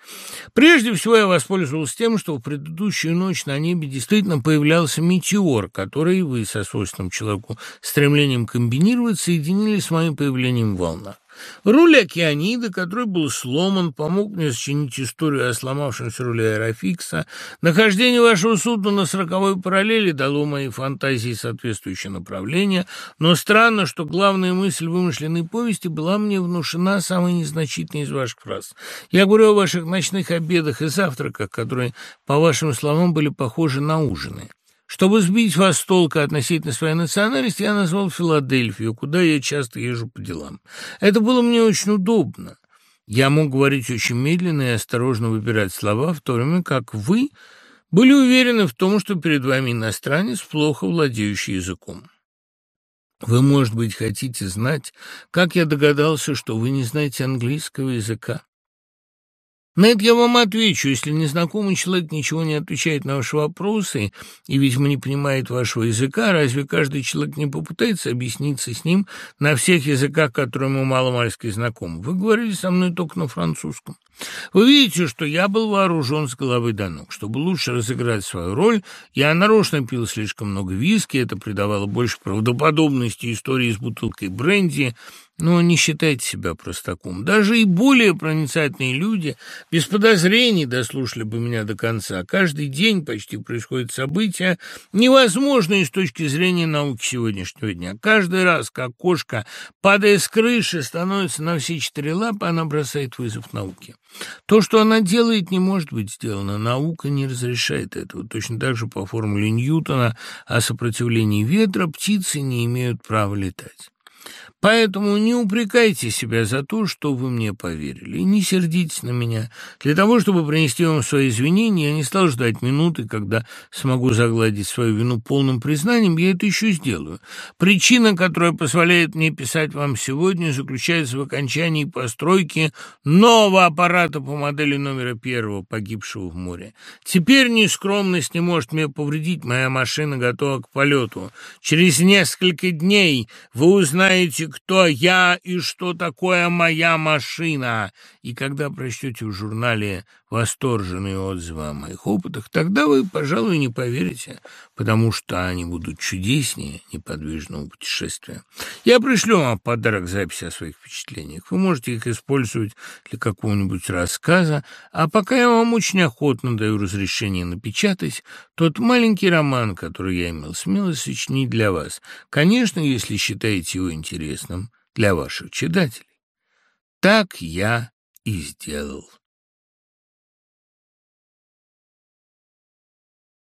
Прежде всего я воспользовался тем, что в предыдущую ночь на небе действительно появлялся метеор, который вы со свойственным человеку стремлением комбинировать соединили с моим появлением в волнах. Руль океанида, который был сломан, помог мне сочинить историю о сломавшемся руле аэрофикса. Нахождение вашего судна на сороковой параллели дало моей фантазии соответствующее направление, но странно, что главная мысль вымышленной повести была мне внушена самой незначительной из ваших фраз. Я говорю о ваших ночных обедах и завтраках, которые, по вашим словам, были похожи на ужины. Чтобы сбить вас с толка относительно своей национальности, я назвал Филадельфию, куда я часто езжу по делам. Это было мне очень удобно. Я мог говорить очень медленно и осторожно выбирать слова, в то время как вы были уверены в том, что перед вами иностранец, плохо владеющий языком. Вы, может быть, хотите знать, как я догадался, что вы не знаете английского языка? На это я вам отвечу. Если незнакомый человек ничего не отвечает на ваши вопросы и, видимо, не понимает вашего языка, разве каждый человек не попытается объясниться с ним на всех языках, которые ему маломальски знакомы? Вы говорили со мной только на французском. Вы видите, что я был вооружен с головы до ног. Чтобы лучше разыграть свою роль, я нарочно пил слишком много виски, это придавало больше правдоподобности истории с бутылкой бренди, но не считайте себя простаком. Даже и более проницательные люди без подозрений дослушали бы меня до конца. Каждый день почти происходят события, невозможные с точки зрения науки сегодняшнего дня. Каждый раз, как кошка, падая с крыши, становится на все четыре лапы, она бросает вызов науке. То, что она делает, не может быть сделано. Наука не разрешает этого. Точно так же по формуле Ньютона о сопротивлении ветра птицы не имеют права летать. Поэтому не упрекайте себя за то, что вы мне поверили, и не сердитесь на меня. Для того, чтобы принести вам свои извинения, я не стал ждать минуты, когда смогу загладить свою вину полным признанием, я это еще сделаю. Причина, которая позволяет мне писать вам сегодня, заключается в окончании постройки нового аппарата по модели номера первого, погибшего в море. Теперь нескромность не может мне повредить, моя машина готова к полету. Через несколько дней вы узнаете, кто я и что такое моя машина. И когда прочтете в журнале восторженные отзывы о моих опытах, тогда вы, пожалуй, не поверите, потому что они будут чудеснее неподвижного путешествия. Я пришлю вам подарок записи о своих впечатлениях. Вы можете их использовать для какого-нибудь рассказа, а пока я вам очень охотно даю разрешение напечатать тот маленький роман, который я имел смелость сочинить для вас. Конечно, если считаете его интересным для ваших читателей. Так я и сделал.